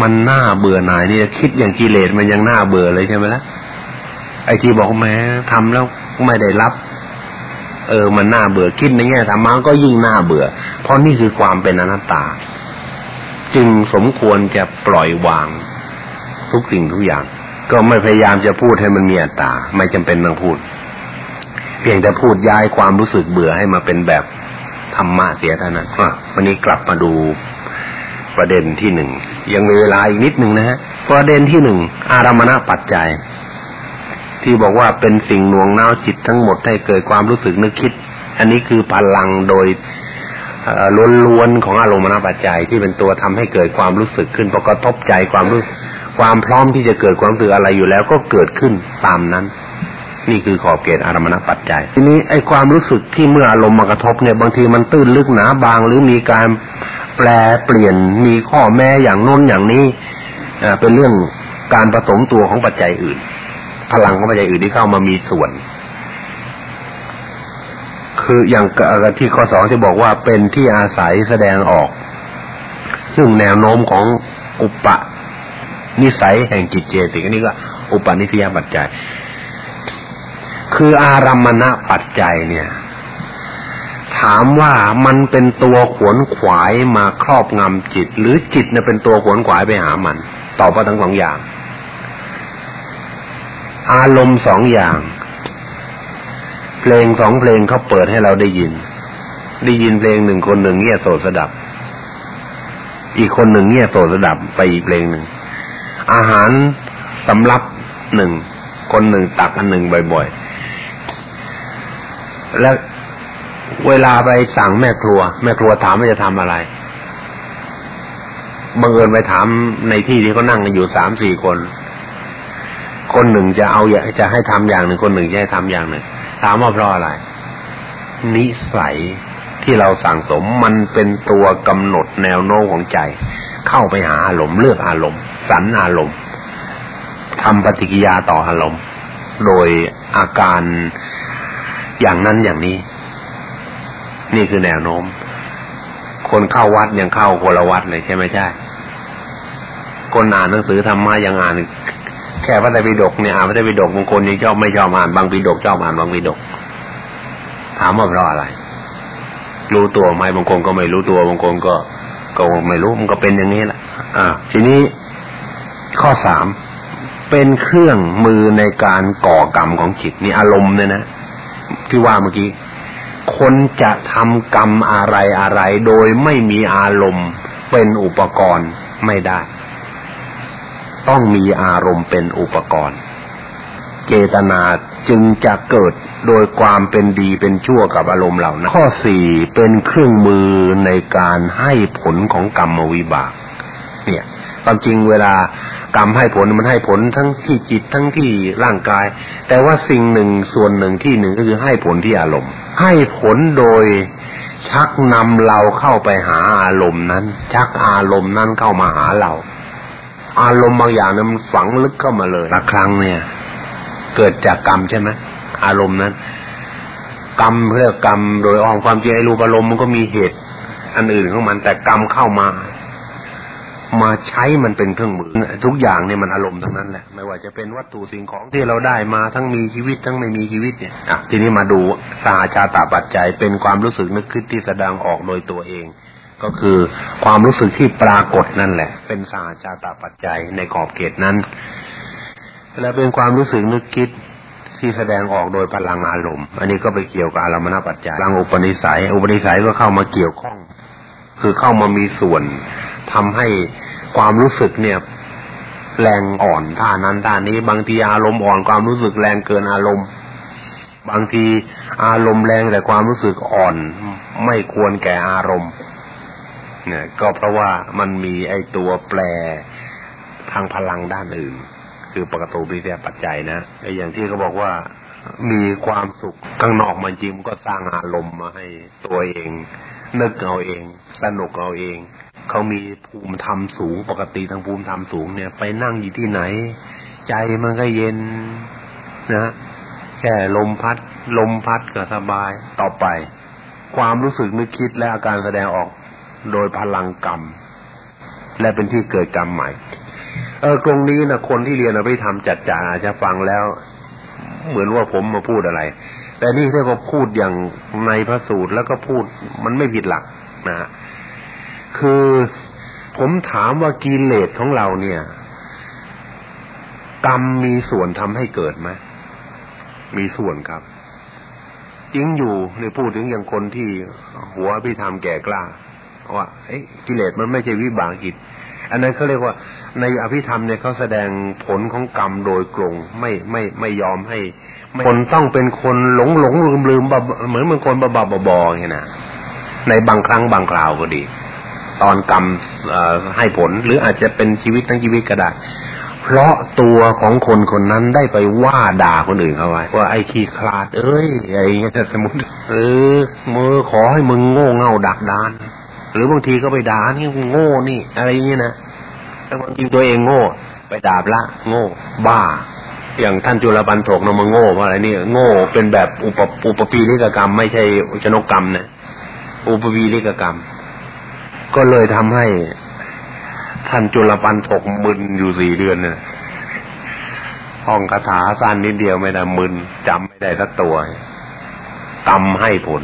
[SPEAKER 1] มันน่าเบื่อหน่ายนี่คิดอย่างกิเลสมันยังน่าเบื่อเลยใช่ไหมล่ะ ไอ้ที่บอกแม้ทำแล้วไม่ได้รับ เออ มันน่าเบื่อคิดในแง่ธรรมะก็ยิ่งน่าเบื่อ เพราะนี่คือความเป็นอนัตตา จึงสมควรจะปล่อยวาง ทุกสิ่งทุกอย่าง ก็ไม่พยายามจะพูดให้มันมีอัตตา ไม่จำเป็นต้องพูด เพียงแต่พูดย้ายความรู้สึกเบื่อให้มาเป็นแบบธรรมะเสียเท่านั้นวันนี้กลับมาดูประเด็นที่หนึ่งยังมีเวลาอีกนิดหนึ่งนะฮะประเด็นที่หนึ่งอารมณปัจจัย ที่บอกว่าเป็นสิ่งหน่วงน้าวจิตทั้งหมดให้เกิดความรู้สึกนึกคิด อันนี้คือพลังโดยล้วนๆของอารมณ์นปัจจัยที่เป็นตัวทำให้เกิดความรู้สึกขึ้นพอกระทบใจความรู้ความพร้อมที่จะเกิดความรู้สึกอะไรอยู่แล้วก็เกิดขึ้นตามนั้น นี่คือขอบเขตอารมณปัจจัย ทีนี้ไอ้ความรู้สึกที่เมื่ออารมณ์มากระทบเนี่ยบางทีมันตื้นลึกหนาบางหรือมีการแปลเปลี่ยนมีข้อแม้อย่างโน้นอย่างนี้อ่าเป็นเรื่องการผสมตัวของปัจจัยอื่น พลังของปัจจัยอื่นที่เข้ามามีส่วน คืออย่างที่ข้อสองที่บอกว่าเป็นที่อาศัยแสดงออก ซึ่งแนวโน้มของอุปนิสัยแห่งจิตเจติกนี่ก็ อุปนิสัยปัจจัย คืออารัมมณปัจจัยเนี่ย ถามว่ามันเป็นตัวขวนขวายมาครอบงำจิต หรือจิตเนี่ยเป็นตัวขวนขวายไปหามัน ตอบว่าทั้งสองอย่าง อารมณ์สองอย่าง เพลงสองเพลงเขาเปิดให้เราได้ยิน ได้ยินเพลงหนึ่งคนหนึ่งเงียบโสดสดับ อีกคนหนึ่งเงียบโสดสดับไปอีกเพลงหนึ่ง อาหารสำรับหนึ่งคนหนึ่งตักอันหนึ่งบ่อยๆ แล้วเวลาไปสั่งแม่ครัว แม่ครัวถามว่าจะทำอะไรบังเอิญไปถามในที่ที่เขานั่งกันอยู่สามสี่คน คนหนึ่งจะเอาอยากจะให้ทำอย่างหนึ่ง คนหนึ่งจะให้ทำอย่างหนึ่งถามว่าเพราะอะไร นิสัยที่เราสั่งสมมันเป็นตัวกำหนดแนวโน้มของใจ เข้าไปหาอารมณ์เลือกอารมณ์สันอารมณ์ทำปฏิกิยาต่ออารมณ์โดยอาการอย่างนั้นอย่างนี้ นี่คือแนวโน้ม คนเข้าวัดยังเข้าคนละวัดเลยใช่ไหมใช่ คนอ่านหนังสือธรรมะยังอ่าน แค่พระไตรปิฎกเนี่ยอ่านพระไตรปิฎกบางคนยังชอบไม่ชอบอ่านบางปิฎกชอบอ่านบางปิฎกถามว่าเพราะอะไร รู้ตัวไหมบางคนก็ไม่รู้ตัวบางคนก็ ก็ไม่รู้มันก็เป็นอย่างนี้แหละอ่า ทีนี้ข้อสามเป็นเครื่องมือในการก่อกรรมของจิตนี่อารมณ์เนี่ยนะที่ว่าเมื่อกี้คนจะทำกรรมอะไรอะไร โดยไม่มีอารมณ์เป็นอุปกรณ์ไม่ได้ ต้องมีอารมณ์เป็นอุปกรณ์ เจตนาจึงจะเกิดโดยความเป็นดีเป็นชั่วกับอารมณ์เหล่านั้นข้อสี่เป็นเครื่องมือในการให้ผลของกรรมวิบาก เนี่ยความจริงเวลากรรมให้ผลมันให้ผลทั้งที่จิตทั้งที่ร่างกาย แต่ว่าสิ่งหนึ่งส่วนหนึ่งที่หนึ่งก็คือให้ผลที่อารมณ์ ให้ผลโดยชักนำเราเข้าไปหาอารมณ์นั้น ชักอารมณ์นั้นเข้ามาหาเรา อารมณ์บางอย่างนั้นมันฝังลึกเข้ามาเลยละครั้งเนี่ย เกิดจากกรรมใช่ไหมอารมณ์นั้น กรรมเรียกกรรมโดยอ้อมความจริงไอ้รูปอารมณ์มันก็มีเหตุ อันอื่นของมัน แต่กรรมเข้ามา มาใช้มันเป็นเครื่องมือทุกอย่างเนี่ยมันอารมณ์ทั้งนั้นแหละไม่ว่าจะเป็นวัตถุสิ่งของที่เราได้มาทั้งมีชีวิตทั้งไม่มีชีวิตเนี่ยอะทีนี้มาดูสาชาตาปัจจัยเป็นความรู้สึกนึกคิดที่แสดงออกโดยตัวเอง ก็คือความรู้สึกที่ปรากฏนั่นแหละ เป็นสาจาตาปัจจัยในขอบเขตนั้นและเป็นความรู้สึกนึกคิดที่แสดงออกโดยพลังอารมณ์ อันนี้ก็ไปเกี่ยวกับอารมณปัจจัยพลังอุปนิสัย อุปนิสัยก็เข้ามาเกี่ยวข้อง คือเข้ามามีส่วนทำให้ความรู้สึกเนี่ยแรงอ่อนท่านั้นท่านี้ บางทีอารมณ์อ่อนความรู้สึกแรงเกินอารมณ์ บางทีอารมณ์แรงแต่ความรู้สึกอ่อน ไม่ควรแก่อารมณ์ เนี่ยก็เพราะว่ามันมีไอตัวแปรทางพลังด้านอื่น คือปกตูปิเสียปัจจัยนะไอ้อย่างที่เขาบอกว่ามีความสุขข้างนอกมันจริงก็สร้างอารมณ์มาให้ตัวเอง นึกเอาเอง สนุกเอาเองเขามีภูมิธรรมสูงปกติทางภูมิธรรมสูงเนี่ย ไปนั่งอยู่ที่ไหน ใจมันก็เย็นนะแค่ลมพัด ลมพัดก็สบายต่อไป ความรู้สึกนึกคิดและอาการแสดงออก โดยพลังกรรม และเป็นที่เกิดกรรมใหม่ เออตรงนี้นะคนที่เรียนอภิธรรมจัดจาอาจจะฟังแล้ว เหมือนว่าผมมาพูดอะไร แต่นี่ถ้าก็พูดอย่างในพระสูตรแล้วก็พูดมันไม่ผิดหลักนะฮะคือผมถามว่ากิเลสของเราเนี่ย กรรมมีส่วนทำให้เกิดไหมมีส่วนครับจริงอยู่ในพูดถึงอย่างคนที่หัวพิธรรมแก่กล้า ว่าไอ้กิเลสมันไม่ใช่วิบากจิต อันนั้นเขาเรียกว่าในอภิธรรมเนี่ยเขาแสดงผลของกรรมโดยกลงไม่ไม่ไม่ยอมให้คนต้องเป็นคนหลงหลงลืมลืมเหมือนเหมือนคนบ้าบ้าบออย่างนี้นะในบางครั้งบางคราวก็ดี ตอนกรรมให้ผลหรืออาจจะเป็นชีวิตทั้งชีวิตก็ได้เพราะตัวของคนคนนั้นได้ไปว่าด่าคนอื่นเขาไว้ว่าไอ้ขี้คลาด เอ้ยไอ้เงี้ยสมมติเออมือขอให้มึงโง่เง่าดักดาน หรือบางทีก็ไปด่านี่โง่นี่ อะไรอย่างนี้นะแต่บางทีตัวเองโง่ ไปด่าละ โง่ บ้า อย่างท่านจุลปันโถกนมาโง่เพราะอะไรนี่โง่เป็นแบบอุปอุปปีลิกกรรม ไม่ใช่ชนกกรรมนะอุปปีลิกกรรม ก็เลยทำให้ ท่านจุลปันโถกมึนอยู่สี่เดือนเนี่ยห้องคาถาสั้นนิดเดียวไม่ได้มึนจำไม่ได้สักตัวกรรมให้ผล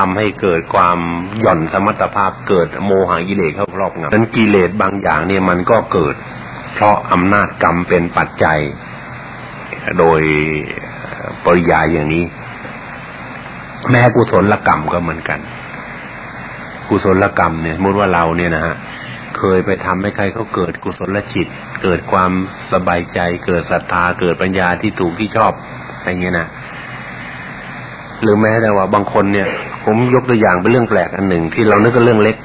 [SPEAKER 1] ทำให้เกิดความหย่อนสมรรถภาพเกิดโมหะกิเลสเข้าครอบงำนั้นกิเลสบางอย่างเนี่ยมันก็เกิด เพราะอำนาจกรรมเป็นปัจจัย โดยปริยายอย่างนี้ แม้กุศลกรรมก็เหมือนกันกุศลกรรมเนี่ยมุดว่าเราเนี่ยนะฮะเคยไปทำให้ใครเขาเกิดกุศลจิต เกิดความสบายใจ เกิดศรัทธาเกิดปัญญาที่ถูกที่ชอบอะไรเงี้ยนะหรือแม้แต่ว่าบางคนเนี่ย ผมยกตัวอย่างเป็นเรื่องแปลกอันหนึ่ง ที่เรานึกก็เรื่องเล็ก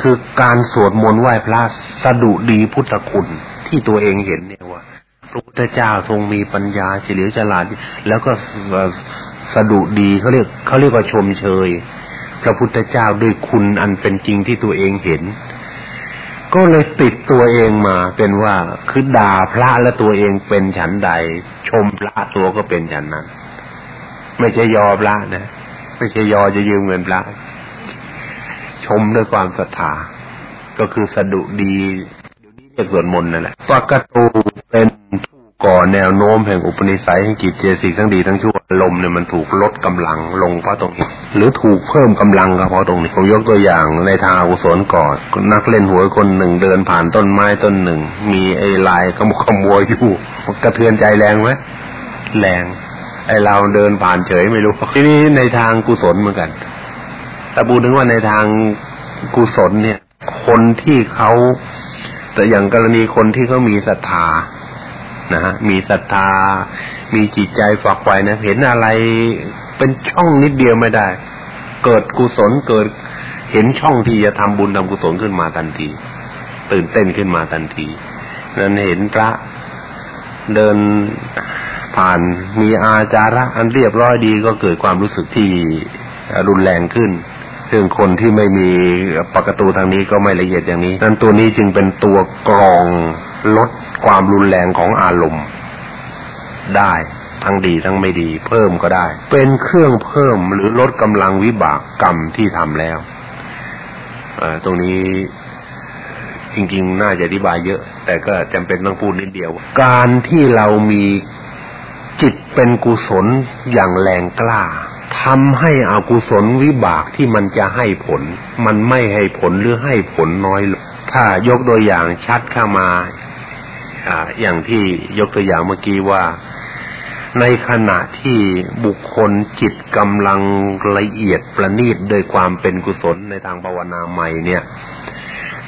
[SPEAKER 1] คือการสวดมนต์ไหว้พระสดุดีพุทธคุณที่ตัวเองเห็นเนี่ยว่าพระพุทธเจ้าทรงมีปัญญาเฉลียวฉลาดแล้วก็สดุดีเขาเรียกเขาเรียกว่าชมเชย พระพุทธเจ้าด้วยคุณอันเป็นจริงที่ตัวเองเห็น ก็เลยติดตัวเองมาเป็นว่าคือด่าพระและตัวเองเป็นฉันใด ชมพระตัวก็เป็นฉันนั้น ไม่ใช่ยอพระนะ ไม่ใช่ยอจะยืมเงินพระชมด้วยความศรัทธาก็คือสะดุดีเดี๋ยวนี้เรียกสวดมนต์นั่นแหละปกตูเป็นผู้ก่อแนวโน้มแห่งอุปนิสัยให้กิจเจสิกทั้งดีทั้งชั่วลมเนี่ยมันถูกลดกำลังลงเพราะตรงนี้หรือถูกเพิ่มกำลังก็เพราะตรงนี้ผมยกตัวอย่างในทางอุศลก่อนนักเล่นหวยคนหนึ่งเดินผ่านต้นไม้ต้นหนึ่ง มีไอ้ลายขมขมัวอยู่กระเทือนใจแรงไหมแรง ไอเราเดินผ่านเฉยไม่รู้ ทีนี้ในทางกุศลเหมือนกันแต่บูถึงว่าในทางกุศลเนี่ย คนที่เขาแต่อย่างกรณีคนที่เขามีศรัทธานะฮะมีศรัทธา มีจิตใจฝักใฝ่นะเห็นอะไรเป็นช่องนิดเดียวไม่ได้ เกิดกุศลเกิดเห็นช่องที่จะทำบุญทำกุศลขึ้นมาทันที ตื่นเต้นขึ้นมาทันที นั้นเห็นพระเดิน ผ่าน มีอาจาระอันเรียบร้อยดีก็เกิดความรู้สึกที่รุนแรงขึ้น ซึ่งคนที่ไม่มีปกตูทางนี้ก็ไม่ละเอียดอย่างนี้ นั้นตัวนี้จึงเป็นตัวกรองลดความรุนแรงของอารมณ์ ได้ทั้งดีทั้งไม่ดี เพิ่มก็ได้ เป็นเครื่องเพิ่มหรือลดกำลังวิบากกรรมที่ทำแล้วตรงนี้จริงๆ น่าจะอธิบายเยอะ แต่ก็จำเป็นต้องพูดนิดเดียว การที่เรามี จิตเป็นกุศลอย่างแรงกล้าทำให้อากุศลวิบากที่มันจะให้ผล มันไม่ให้ผลหรือให้ผลน้อยลงถ้ายกตัวอย่างชัดเข้ามาอ่าอย่างที่ยกตัวอย่างเมื่อกี้ว่า ในขณะที่บุคคลจิตกำลังละเอียดประณีตโดยความเป็นกุศลในทางภาวนาใหม่เนี่ย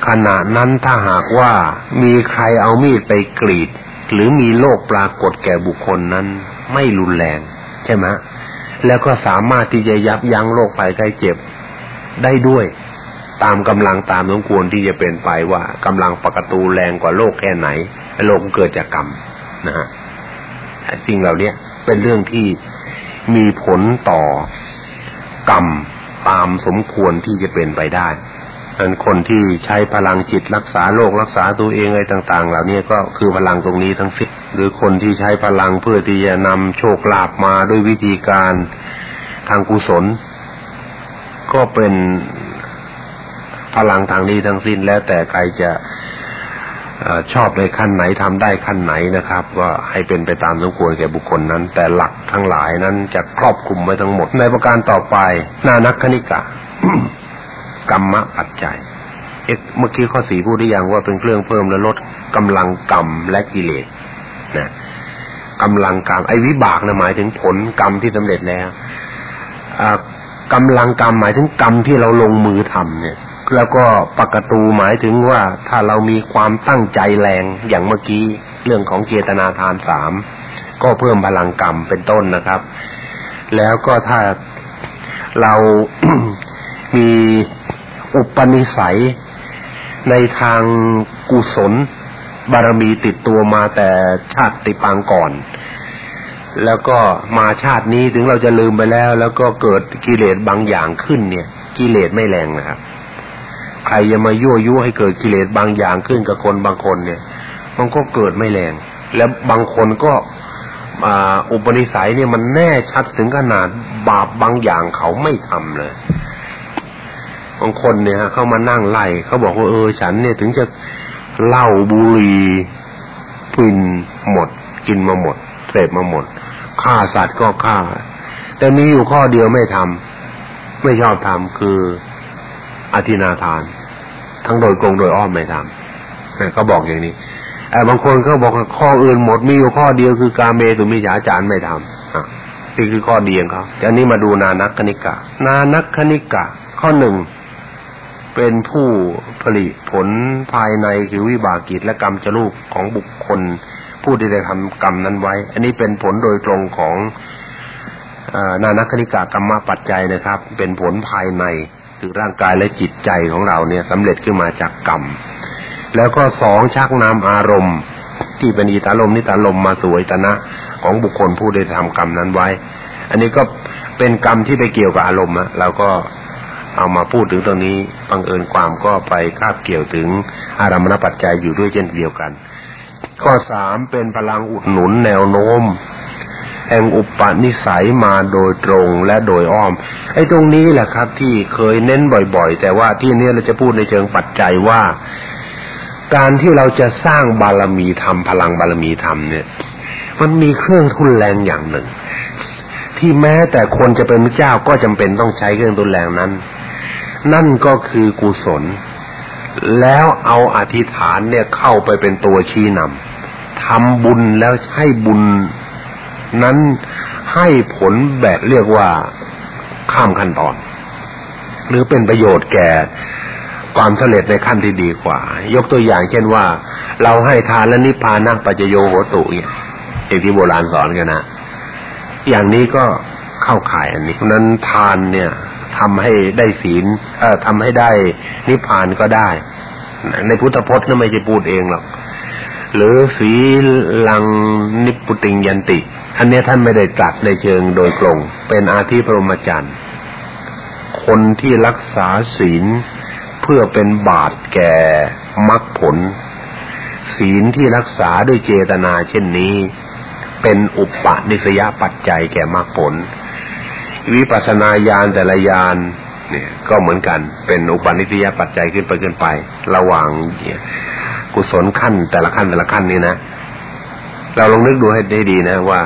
[SPEAKER 1] ขณะนั้นถ้าหากว่ามีใครเอามีดไปกรีด หรือมีโรคปรากฏแก่บุคคลนั้น ไม่รุนแรง ใช่ไหมแล้วก็สามารถที่จะยับยั้งโรคภัยไข้เจ็บได้ด้วย ตามกำลังตามสมควรที่จะเป็นไปว่ากำลังปกตูแรงกว่าโรคแค่ไหนโรคเกิดจากกรรมนะฮะสิ่งเหล่านี้เป็นเรื่องที่มีผลต่อกรรมตามสมควรที่จะเป็นไปได้ ดังคนที่ใช้พลังจิตรักษาโรครักษาตัวเองอะไรต่าง ๆ เหล่านี้ก็คือพลังตรงนี้ทั้งสิ้นหรือคนที่ใช้พลังเพื่อที่จะนำโชคลาภมาด้วยวิธีการทางกุศล ก็เป็นพลังทางนี้ทั้งสิ้นแล้วแต่ใครจะชอบในขั้นไหนทำได้ขั้นไหนนะครับ ก็ให้เป็นไปตามสมควรแก่บุคคลนั้น แต่หลักทั้งหลายนั้นจะครอบคลุมไว้ทั้งหมดในประการต่อไปนานักคณิกะ กรรมปัจจัยเมื่อกี้ข้อสี่พูดได้ยังว่าเป็นเครื่องเพิ่มและลดกำลังกรรมและกิเลสนะกำลังกรรมไอ้วิบากนะหมายถึงผลกรรมที่สำเร็จแล้วกำลังกรรมหมายถึงกรรมที่เราลงมือทำเนี่ย แล้วก็ปกตูหมายถึงว่าถ้าเรามีความตั้งใจแรงอย่างเมื่อกี้เรื่องของเจตนาทานสามก็เพิ่มพลังกรรมเป็นต้นนะครับ แล้วก็ถ้าเรามี อุปนิสัย ในทางกุศล บารมีติดตัวมาแต่ชาติปางก่อน แล้วก็มาชาตินี้ถึงเราจะลืมไปแล้ว แล้วก็เกิดกิเลสบางอย่างขึ้นเนี่ย กิเลสไม่แรงนะครับ ใครจะมายั่วยุให้เกิดกิเลสบางอย่างขึ้นกับคนบางคนเนี่ย มันก็เกิดไม่แรง แล้วบางคนก็อุปนิสัยเนี่ยมันแน่ชัดถึงขนาดบาปบางอย่างเขาไม่ทำเลย บางคนเนี่ยฮะเข้ามานั่งไล่เขาบอกว่าเออฉันเนี่ยถึงจะเหล้าบุหรี่พินหมด กินมาหมดเสพมาหมดฆ่าสัตว์ก็ฆ่า แต่มีอยู่ข้อเดียวไม่ทำไม่ชอบทำคืออธินาทาน ทั้งโดยกงโดยอ้อมไม่ทำเขาบอกอย่างนี้แต่บางคนก็บอกข้ออื่นหมดมีอยู่ข้อเดียวคือ กาเมตุมิจฉาจารไม่ทำอะนี่คือข้อเดียวเขาแต่อันนี้มาดูนานักคณิกะ นานักคณิกะ ข้อหนึ่ง เป็นผู้ผลิตผลภายในคือวิบากกิจและกรรมจรูปของบุคคล ผู้ที่ได้ทำกรรมนั้นไว้ อันนี้เป็นผลโดยตรงของนานักคณิกากรรมปัจจัยนะครับ เป็นผลภายในคือร่างกายและจิตใจของเราเนี่ยสำเร็จขึ้นมาจากกรรม แล้วก็สองชักนำอารมณ์ ที่เป็นอิตาลมนิตาลมมาสวยตนะของบุคคลผู้ได้ทำกรรมนั้นไว้ อันนี้ก็เป็นกรรมที่ไปเกี่ยวกับอารมณ์ะเราก็ เอามาพูดถึงตรงนี้บังเอิญความก็ไปคาบเกี่ยวถึงอารมณปัจจัยอยู่ด้วยเช่นเดียวกัน ข้อสามเป็นพลังอุดหนุนแนวโน้มแห่งอุปนิสัยมาโดยตรงและโดยอ้อม ไอ้ตรงนี้แหละครับ ที่เคยเน้นบ่อยๆ แต่ว่าที่นี้เราจะพูดในเชิงปัจจัยว่า การที่เราจะสร้างบารมีธรรมพลังบารมีธรรมเนี่ย มันมีเครื่องทุนแรงอย่างหนึ่ง ที่แม้แต่คนจะเป็นเจ้าก็จำเป็นต้องใช้เครื่องทุนแรงนั้น นั่นก็คือกุศล แล้วเอาอธิษฐานเนี่ยเข้าไปเป็นตัวชี้นำทำบุญแล้วให้บุญ นั้นให้ผลแบบเรียกว่าข้ามขั้นตอน หรือเป็นประโยชน์แก่ความสำเร็จในขั้นที่ดีกว่า ยกตัวอย่างเช่นว่า เราให้ทานและนิพพานัปัจโยโหตุเนี่ยอย่างที่โบราณสอนกันนะ อย่างนี้ก็เข้าข่ายอันนี้เพราะนั้นทานเนี่ย ทำให้ได้ศีลเอ่อทำให้ได้นิพพานก็ได้ ในพุทธพจน์นั่นไม่ใช่พูดเองหรอกหรือสีลังนิพุติงยันติ อันนี้ท่านไม่ได้ตรัสในเชิงโดยตรง เป็นอาทิพรหมจรรย์คนที่รักษาศีลเพื่อเป็นบาตแก่มรรคผล ศีลที่รักษาด้วยเจตนาเช่นนี้ เป็นอุปนิสยปัจจัยแก่มรรคผล วิปัสนาญาณแต่ละญาณเนี่ย ก็เหมือนกันเป็นอุปนิสัยปัจจัยขึ้นไปขึ้นไป ระหว่างกุศลขั้น แต่ละขั้นแต่ละขั้นนี่นะเราลองนึกดูให้ได้ดีนะว่า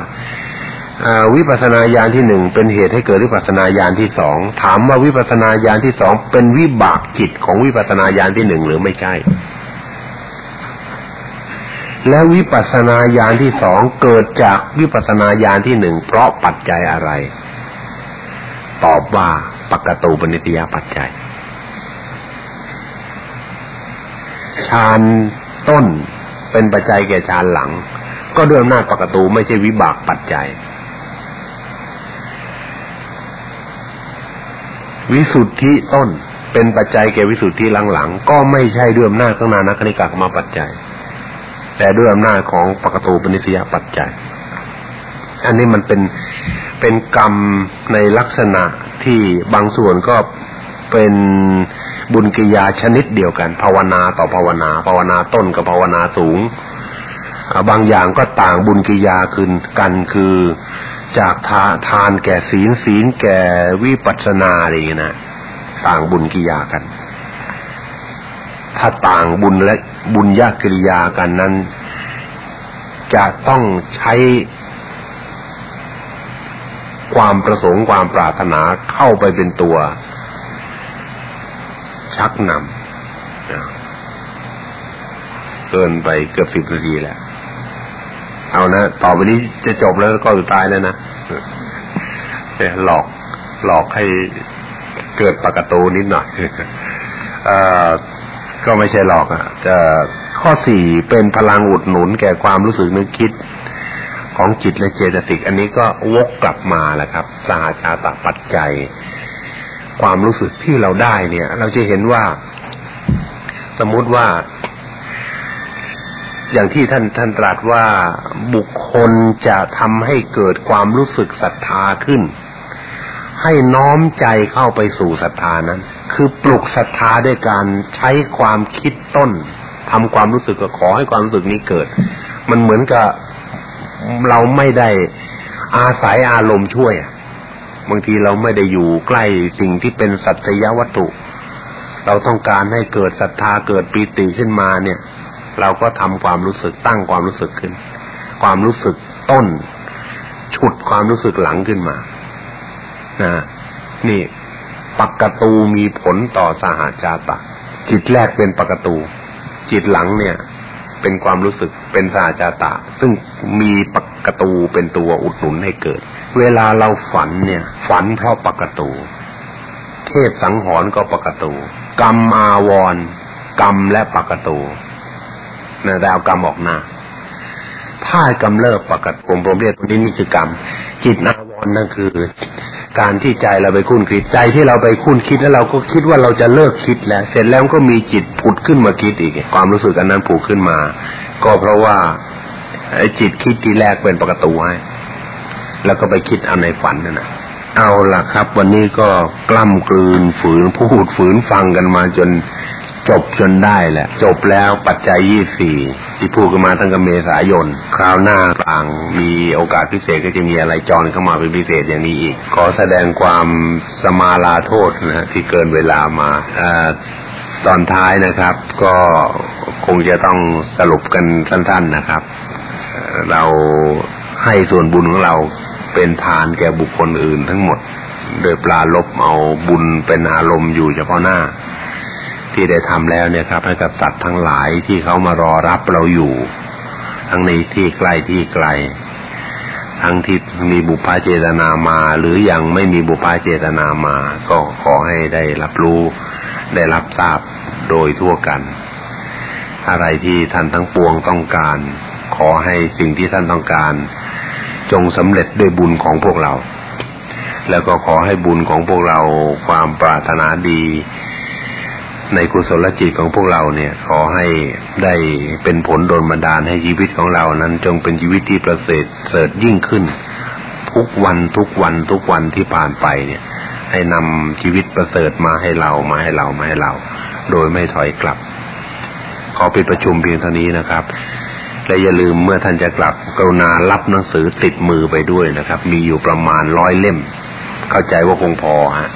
[SPEAKER 1] วิปัสนาญาณที่หนึ่งเป็นเหตุให้เกิดวิปัสนาญาณที่สองถามว่าวิปัสนาญาณที่สองเป็นวิบากจิตของวิปัสนาญาณที่หนึ่งหรือไม่ใช่ และวิปัสนาญาณที่สองเกิดจากวิปัสนาญาณที่หนึ่งเพราะปัจจัยอะไร ตอบว่าปกตูปนิตยปัจจัยฌานต้นเป็นปัจจัยแก่ฌานหลัง ก็ด้วยอำนาจปกตูไม่ใช่วิบากปัจจัย วิสุทธิต้นเป็นปัจจัยแก่วิสุทธิหลังๆก็ไม่ใช่ด้วยอำนาจของนานัคณิกากมาปัจจัย แต่ด้วยอำนาจของปกตูปนิสยปัจจัย อันนี้มันเป็นเป็นกรรมในลักษณะที่บางส่วนก็เป็นบุญกิยาชนิดเดียวกัน ภาวนาต่อภาวนา ภาวนาต้นกับภาวนาสูง บางอย่างก็ต่างบุญกิยาคืนกันคือจากทาทานแก่ศีลศีลแก่วิปัสสนาอะไรอย่างนี้นะต่างบุญกิยากัน ถ้าต่างบุญและบุญญากิริยากันนั้น จะต้องใช้ ความประสงค์ความปรารถนาเข้าไปเป็นตัว ชักนำเกินไปเกือบสิบนาทีแล้ว เอานะ ต่อไปนี้จะจบแล้วก็สุดท้ายแล้วนะหลอกหลอกให้เกิดปากตูนิดหน่อยอก็ไม่ใช่หลอกอะ จะข้อสี่เป็นพลังอุดหนุนแก่ความรู้สึกนึกคิด ของจิตและเจตสิก อันนี้ก็วกกลับมาแหละครับสหาชาตปัจจัย ความรู้สึกที่เราได้เนี่ย เราจะเห็นว่า สมมุติว่า อย่างที่ท่านท่านตรัสว่าบุคคลจะทำให้เกิดความรู้สึกศรัทธาขึ้น ให้น้อมใจเข้าไปสู่ศรัทธานั้น คือปลุกศรัทธาด้วยการใช้ความคิดต้นทำความรู้สึกก็ขอให้ความรู้สึกนี้เกิด มันเหมือนกับ เราไม่ได้อาศัยอารมณ์ช่วยบางทีเราไม่ได้อยู่ใกล้สิ่งที่เป็นสัตยวัตถุ เราต้องการให้เกิดศรัทธาเกิดปีติขึ้นมาเนี่ย เราก็ทำความรู้สึกตั้งความรู้สึกขึ้น ความรู้สึกต้น ฉุดความรู้สึกหลังขึ้นมานะนี่ปักตูมีผลต่อสหาจาตะจิตแรกเป็นปักตู จิตหลังเนี่ย เป็นความรู้สึกเป็นสาจาตะ ซึ่งมีปักตูเป็นตัวอุดหนุนให้เกิด เวลาเราฝันเนี่ย ฝันเพราะปักตู เทพสังหรณ์ก็ปักตู กรรมอาวรกรรมและปกตูนะแต่เอากรรมออกหน้าถ้ากำเริบปกติผมผมเรียกตรงนี้นี่คือกรรมจิตนาวรนั่นคือ การที่ใจเราไปคุ้นคิดใจที่เราไปคุ้นคิดแล้วเราก็คิดว่าเราจะเลิกคิดแล้ว เสร็จแล้วก็มีจิตผุดขึ้นมาคิดอีก ความรู้สึกอันนั้นผุดขึ้นมา ก็เพราะว่าไอ้จิตคิดทีแรกเป็นปกตูให้แล้วก็ไปคิดเอาในฝันนั่นนะเอาล่ะครับ วันนี้ก็กล้ำกลืนฝืนพูดฝืนฟังกันมาจน จบจนได้แหละ จบแล้วปัจจัยยี่สี่ที่พูดกันมาตั้งแต่เมษายน คราวหน้าต่างมีโอกาสพิเศษก็จะมีอะไรจอนเข้ามาเป็นพิเศษอย่างนี้อีก ขอแสดงความสมาลาโทษนะที่เกินเวลามาอตอนท้ายนะครับ ก็คงจะต้องสรุปกันสั้น ๆนะครับ เราให้ส่วนบุญของเราเป็นทานแก่บุคคลอื่นทั้งหมด โดยปลาลบเอาบุญเป็นอารมณ์อยู่เฉพาะหน้า ที่ได้ทำแล้วเนี่ยครับ ให้กับสัตว์ทั้งหลายที่เขามารอรับเราอยู่ ทั้งในที่ใกล้ที่ไกล ทั้งที่มีบุพาเจตนามา หรือยังไม่มีบุพาเจตนามา ก็ขอให้ได้รับรู้ ได้รับทราบโดยทั่วกัน อะไรที่ท่านทั้งปวงต้องการ ขอให้สิ่งที่ท่านต้องการ จงสำเร็จด้วยบุญของพวกเรา แล้วก็ขอให้บุญของพวกเราความปรารถนาดี ในกุศลจิตของพวกเราเนี่ย ขอให้ได้เป็นผลโดนบันดาลให้ชีวิตของเรานั้น จงเป็นชีวิตที่ประเสริฐเสริฐยิ่งขึ้น ทุกวันทุกวันทุกวันที่ผ่านไปเนี่ย ให้นำชีวิตประเสริฐมาให้เรามาให้เรามาให้เรา โดยไม่ถอยกลับ ขอปิดประชุมเพียงเท่านี้นะครับและอย่าลืมเมื่อท่านจะกลับกรุณารับหนังสือติดมือไปด้วยนะครับ มีอยู่ประมาณร้อยเล่ม เข้าใจว่าคงพอฮะ